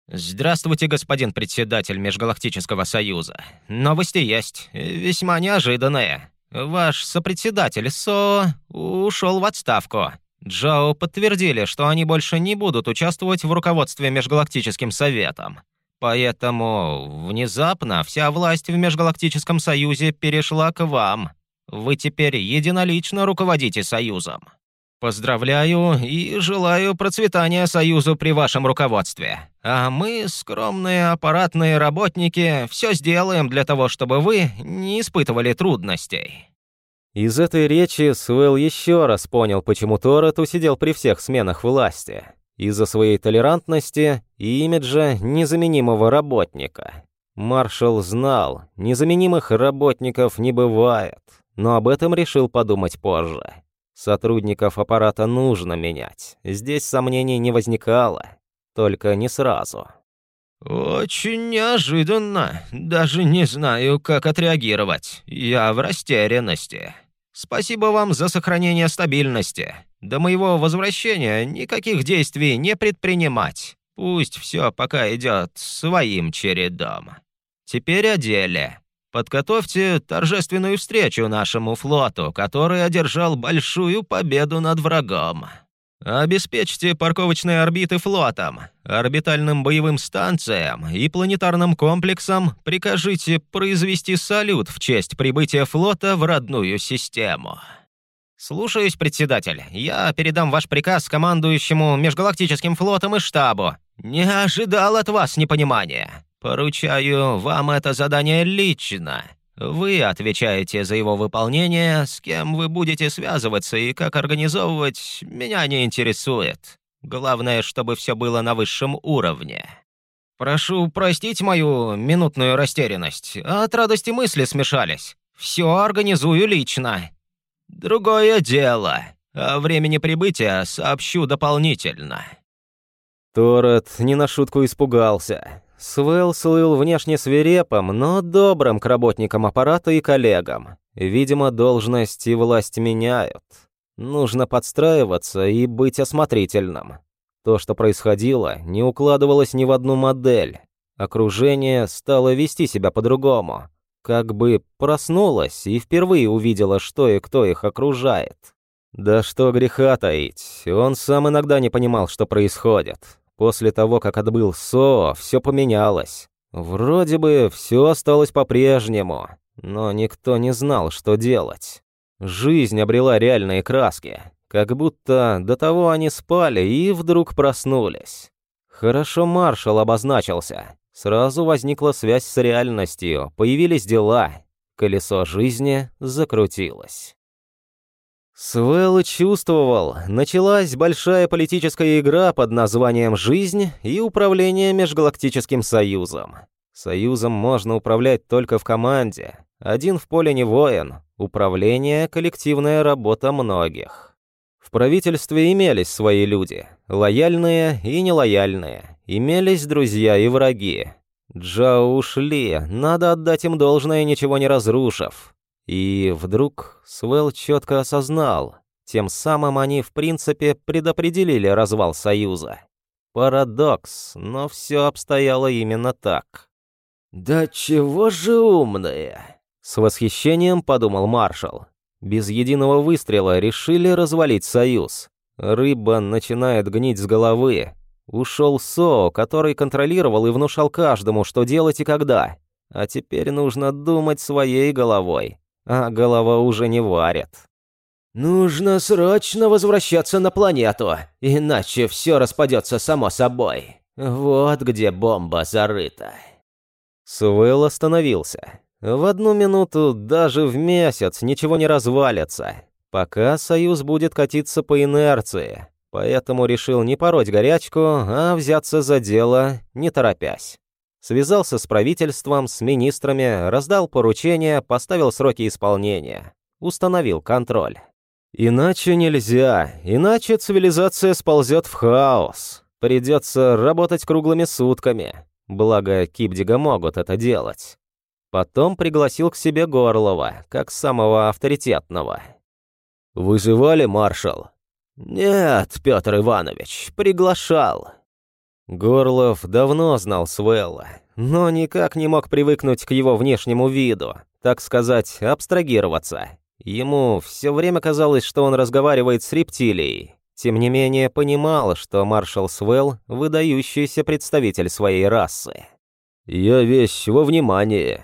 «Здравствуйте, господин председатель Межгалактического Союза. Новости есть, весьма неожиданные. Ваш сопредседатель Со ушел в отставку. Джао подтвердили, что они больше не будут участвовать в руководстве Межгалактическим Советом. Поэтому внезапно вся власть в Межгалактическом Союзе перешла к вам. Вы теперь единолично руководите Союзом. Поздравляю и желаю процветания Союзу при вашем руководстве. А мы, скромные аппаратные работники, все сделаем для того, чтобы вы не испытывали трудностей». Из этой речи Суэлл еще раз понял, почему Торет усидел при всех сменах власти. Из-за своей толерантности и имиджа незаменимого работника. Маршал знал, незаменимых работников не бывает, но об этом решил подумать позже. Сотрудников аппарата нужно менять. Здесь сомнений не возникало. Только не сразу. «Очень неожиданно. Даже не знаю, как отреагировать. Я в растерянности. Спасибо вам за сохранение стабильности. До моего возвращения никаких действий не предпринимать. Пусть все пока идет своим чередом. Теперь о деле. Подготовьте торжественную встречу нашему флоту, который одержал большую победу над врагом. Обеспечьте парковочные орбиты флотом, орбитальным боевым станциям и планетарным комплексам прикажите произвести салют в честь прибытия флота в родную систему. Слушаюсь, председатель. Я передам ваш приказ командующему межгалактическим флотом и штабу. Не ожидал от вас непонимания. Поручаю вам это задание лично. Вы отвечаете за его выполнение, с кем вы будете связываться и как организовывать, меня не интересует. Главное, чтобы все было на высшем уровне. Прошу простить мою минутную растерянность. От радости мысли смешались. Все организую лично. Другое дело. О времени прибытия сообщу дополнительно. Торет не на шутку испугался. Свел слыл внешне свирепым, но добрым к работникам аппарата и коллегам. Видимо, должность и власть меняют. Нужно подстраиваться и быть осмотрительным. То, что происходило, не укладывалось ни в одну модель. Окружение стало вести себя по-другому. как бы проснулась и впервые увидела, что и кто их окружает. Да что греха таить, он сам иногда не понимал, что происходит. После того, как отбыл Со, все поменялось. Вроде бы все осталось по-прежнему, но никто не знал, что делать. Жизнь обрела реальные краски, как будто до того они спали и вдруг проснулись. Хорошо маршал обозначился. Сразу возникла связь с реальностью, появились дела. Колесо жизни закрутилось. Свелл чувствовал, началась большая политическая игра под названием «Жизнь» и управление Межгалактическим Союзом. Союзом можно управлять только в команде. Один в поле не воин. Управление – коллективная работа многих. В правительстве имелись свои люди, лояльные и нелояльные. Имелись друзья и враги. Джао ушли, надо отдать им должное, ничего не разрушив. И вдруг Свел четко осознал, тем самым они, в принципе, предопределили развал Союза. Парадокс, но все обстояло именно так. «Да чего же умные!» С восхищением подумал маршал. Без единого выстрела решили развалить Союз. Рыба начинает гнить с головы. Ушел Со, который контролировал и внушал каждому, что делать и когда. А теперь нужно думать своей головой а голова уже не варит. «Нужно срочно возвращаться на планету, иначе все распадется само собой. Вот где бомба зарыта». Суэлл остановился. В одну минуту, даже в месяц, ничего не развалится, пока Союз будет катиться по инерции. Поэтому решил не пороть горячку, а взяться за дело, не торопясь. Связался с правительством, с министрами, раздал поручения, поставил сроки исполнения. Установил контроль. Иначе нельзя, иначе цивилизация сползет в хаос. Придется работать круглыми сутками. Благо, Кипдига могут это делать. Потом пригласил к себе Горлова, как самого авторитетного. «Вызывали, маршал?» «Нет, Петр Иванович, приглашал. Горлов давно знал Свелла, но никак не мог привыкнуть к его внешнему виду, так сказать, абстрагироваться. Ему все время казалось, что он разговаривает с рептилией. Тем не менее, понимал, что маршал Свелл – выдающийся представитель своей расы. «Я весь во внимании».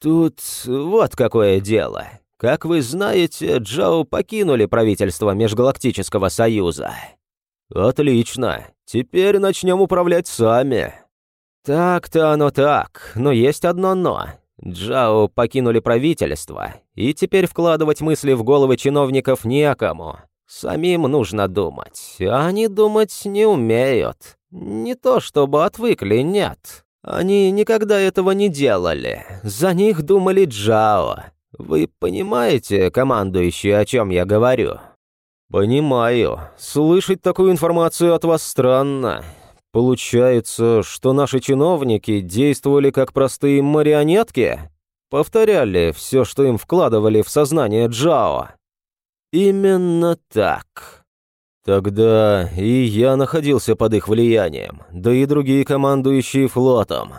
«Тут вот какое дело. Как вы знаете, Джао покинули правительство Межгалактического Союза». «Отлично. Теперь начнем управлять сами». «Так-то оно так, но есть одно «но». Джао покинули правительство, и теперь вкладывать мысли в головы чиновников некому. Самим нужно думать, а они думать не умеют. Не то чтобы отвыкли, нет. Они никогда этого не делали. За них думали Джао. Вы понимаете, командующий, о чем я говорю?» «Понимаю. Слышать такую информацию от вас странно. Получается, что наши чиновники действовали как простые марионетки? Повторяли все, что им вкладывали в сознание Джао?» «Именно так», Тогда и я находился под их влиянием, да и другие командующие флотом.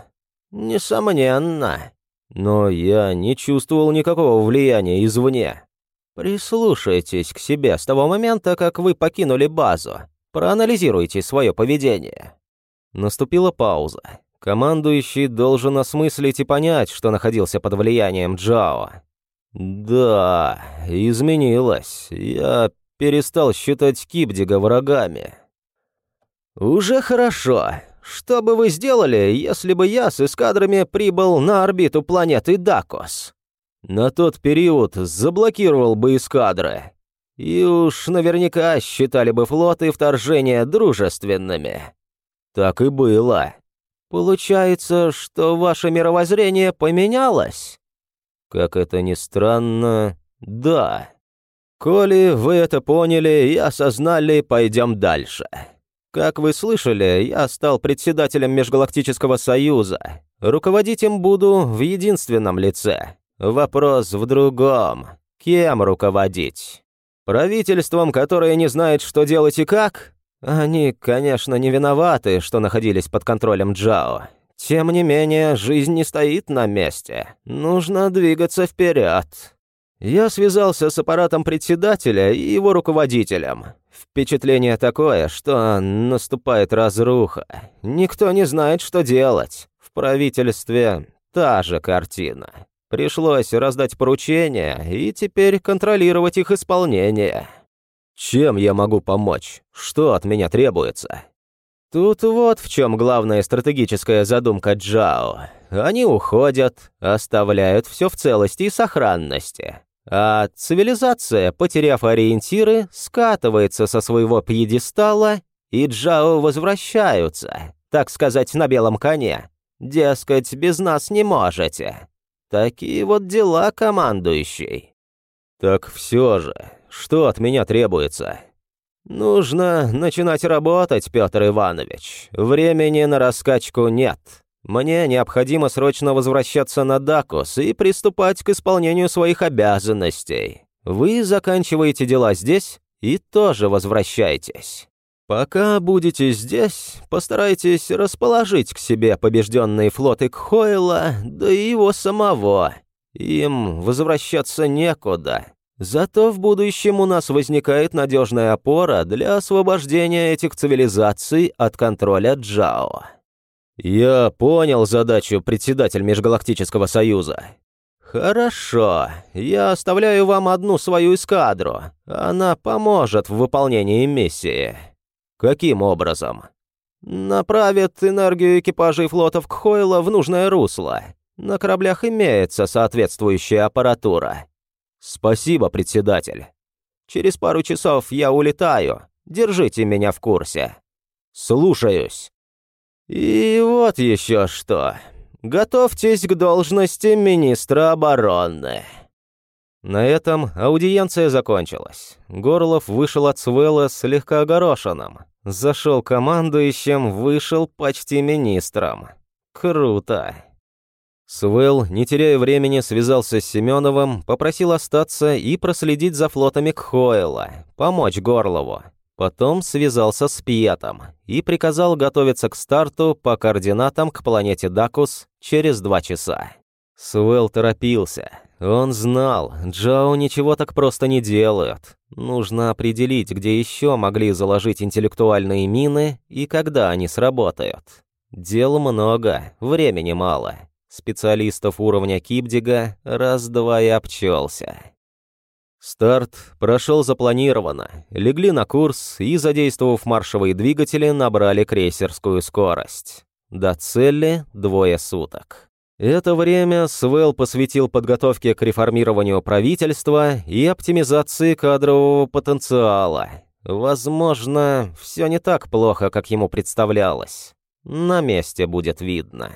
Несомненно. Но я не чувствовал никакого влияния извне. Прислушайтесь к себе с того момента, как вы покинули базу. Проанализируйте свое поведение. Наступила пауза. Командующий должен осмыслить и понять, что находился под влиянием Джао. Да, изменилось. Я перестал считать Кипдига врагами. Уже хорошо. Что бы вы сделали, если бы я с эскадрами прибыл на орбиту планеты Дакос? На тот период заблокировал бы эскадры. И уж наверняка считали бы флоты вторжения дружественными. Так и было. Получается, что ваше мировоззрение поменялось? Как это ни странно, да. Коли вы это поняли и осознали, пойдем дальше. Как вы слышали, я стал председателем Межгалактического Союза. Руководить им буду в единственном лице Вопрос в другом. Кем руководить? Правительством, которое не знает, что делать и как? Они, конечно, не виноваты, что находились под контролем Джао. Тем не менее, жизнь не стоит на месте. Нужно двигаться вперед. Я связался с аппаратом председателя и его руководителем. Впечатление такое, что наступает разруха. Никто не знает, что делать. В правительстве та же картина. Пришлось раздать поручения и теперь контролировать их исполнение. Чем я могу помочь? Что от меня требуется? Тут вот в чем главная стратегическая задумка Джао. Они уходят, оставляют все в целости и сохранности. А цивилизация, потеряв ориентиры, скатывается со своего пьедестала, и Джао возвращаются, так сказать, на белом коне. Дескать, без нас не можете. Такие вот дела, командующий. Так все же, что от меня требуется? Нужно начинать работать, Петр Иванович. Времени на раскачку нет. Мне необходимо срочно возвращаться на Дакус и приступать к исполнению своих обязанностей. Вы заканчиваете дела здесь и тоже возвращайтесь. Пока будете здесь, постарайтесь расположить к себе побежденные флоты Кхойла, да и его самого. Им возвращаться некуда. Зато в будущем у нас возникает надежная опора для освобождения этих цивилизаций от контроля Джао. «Я понял задачу председатель Межгалактического Союза». «Хорошо. Я оставляю вам одну свою эскадру. Она поможет в выполнении миссии». «Каким образом?» «Направит энергию экипажей флотов Кхойла в нужное русло. На кораблях имеется соответствующая аппаратура». «Спасибо, председатель. Через пару часов я улетаю. Держите меня в курсе». «Слушаюсь». И вот еще что. Готовьтесь к должности министра обороны. На этом аудиенция закончилась. Горлов вышел от Свелла слегка огорошенным. Зашел командующим, вышел почти министром. Круто. Свел, не теряя времени, связался с Семеновым, попросил остаться и проследить за флотами Кхоэла, помочь Горлову. Потом связался с Пиетом и приказал готовиться к старту по координатам к планете Дакус через два часа. Суэлл торопился. Он знал, Джао ничего так просто не делают. Нужно определить, где еще могли заложить интеллектуальные мины и когда они сработают. Дел много, времени мало. Специалистов уровня Кипдига раз-два и обчелся. Старт прошел запланированно, легли на курс и, задействовав маршевые двигатели, набрали крейсерскую скорость. До цели двое суток. Это время Свел посвятил подготовке к реформированию правительства и оптимизации кадрового потенциала. Возможно, все не так плохо, как ему представлялось. На месте будет видно.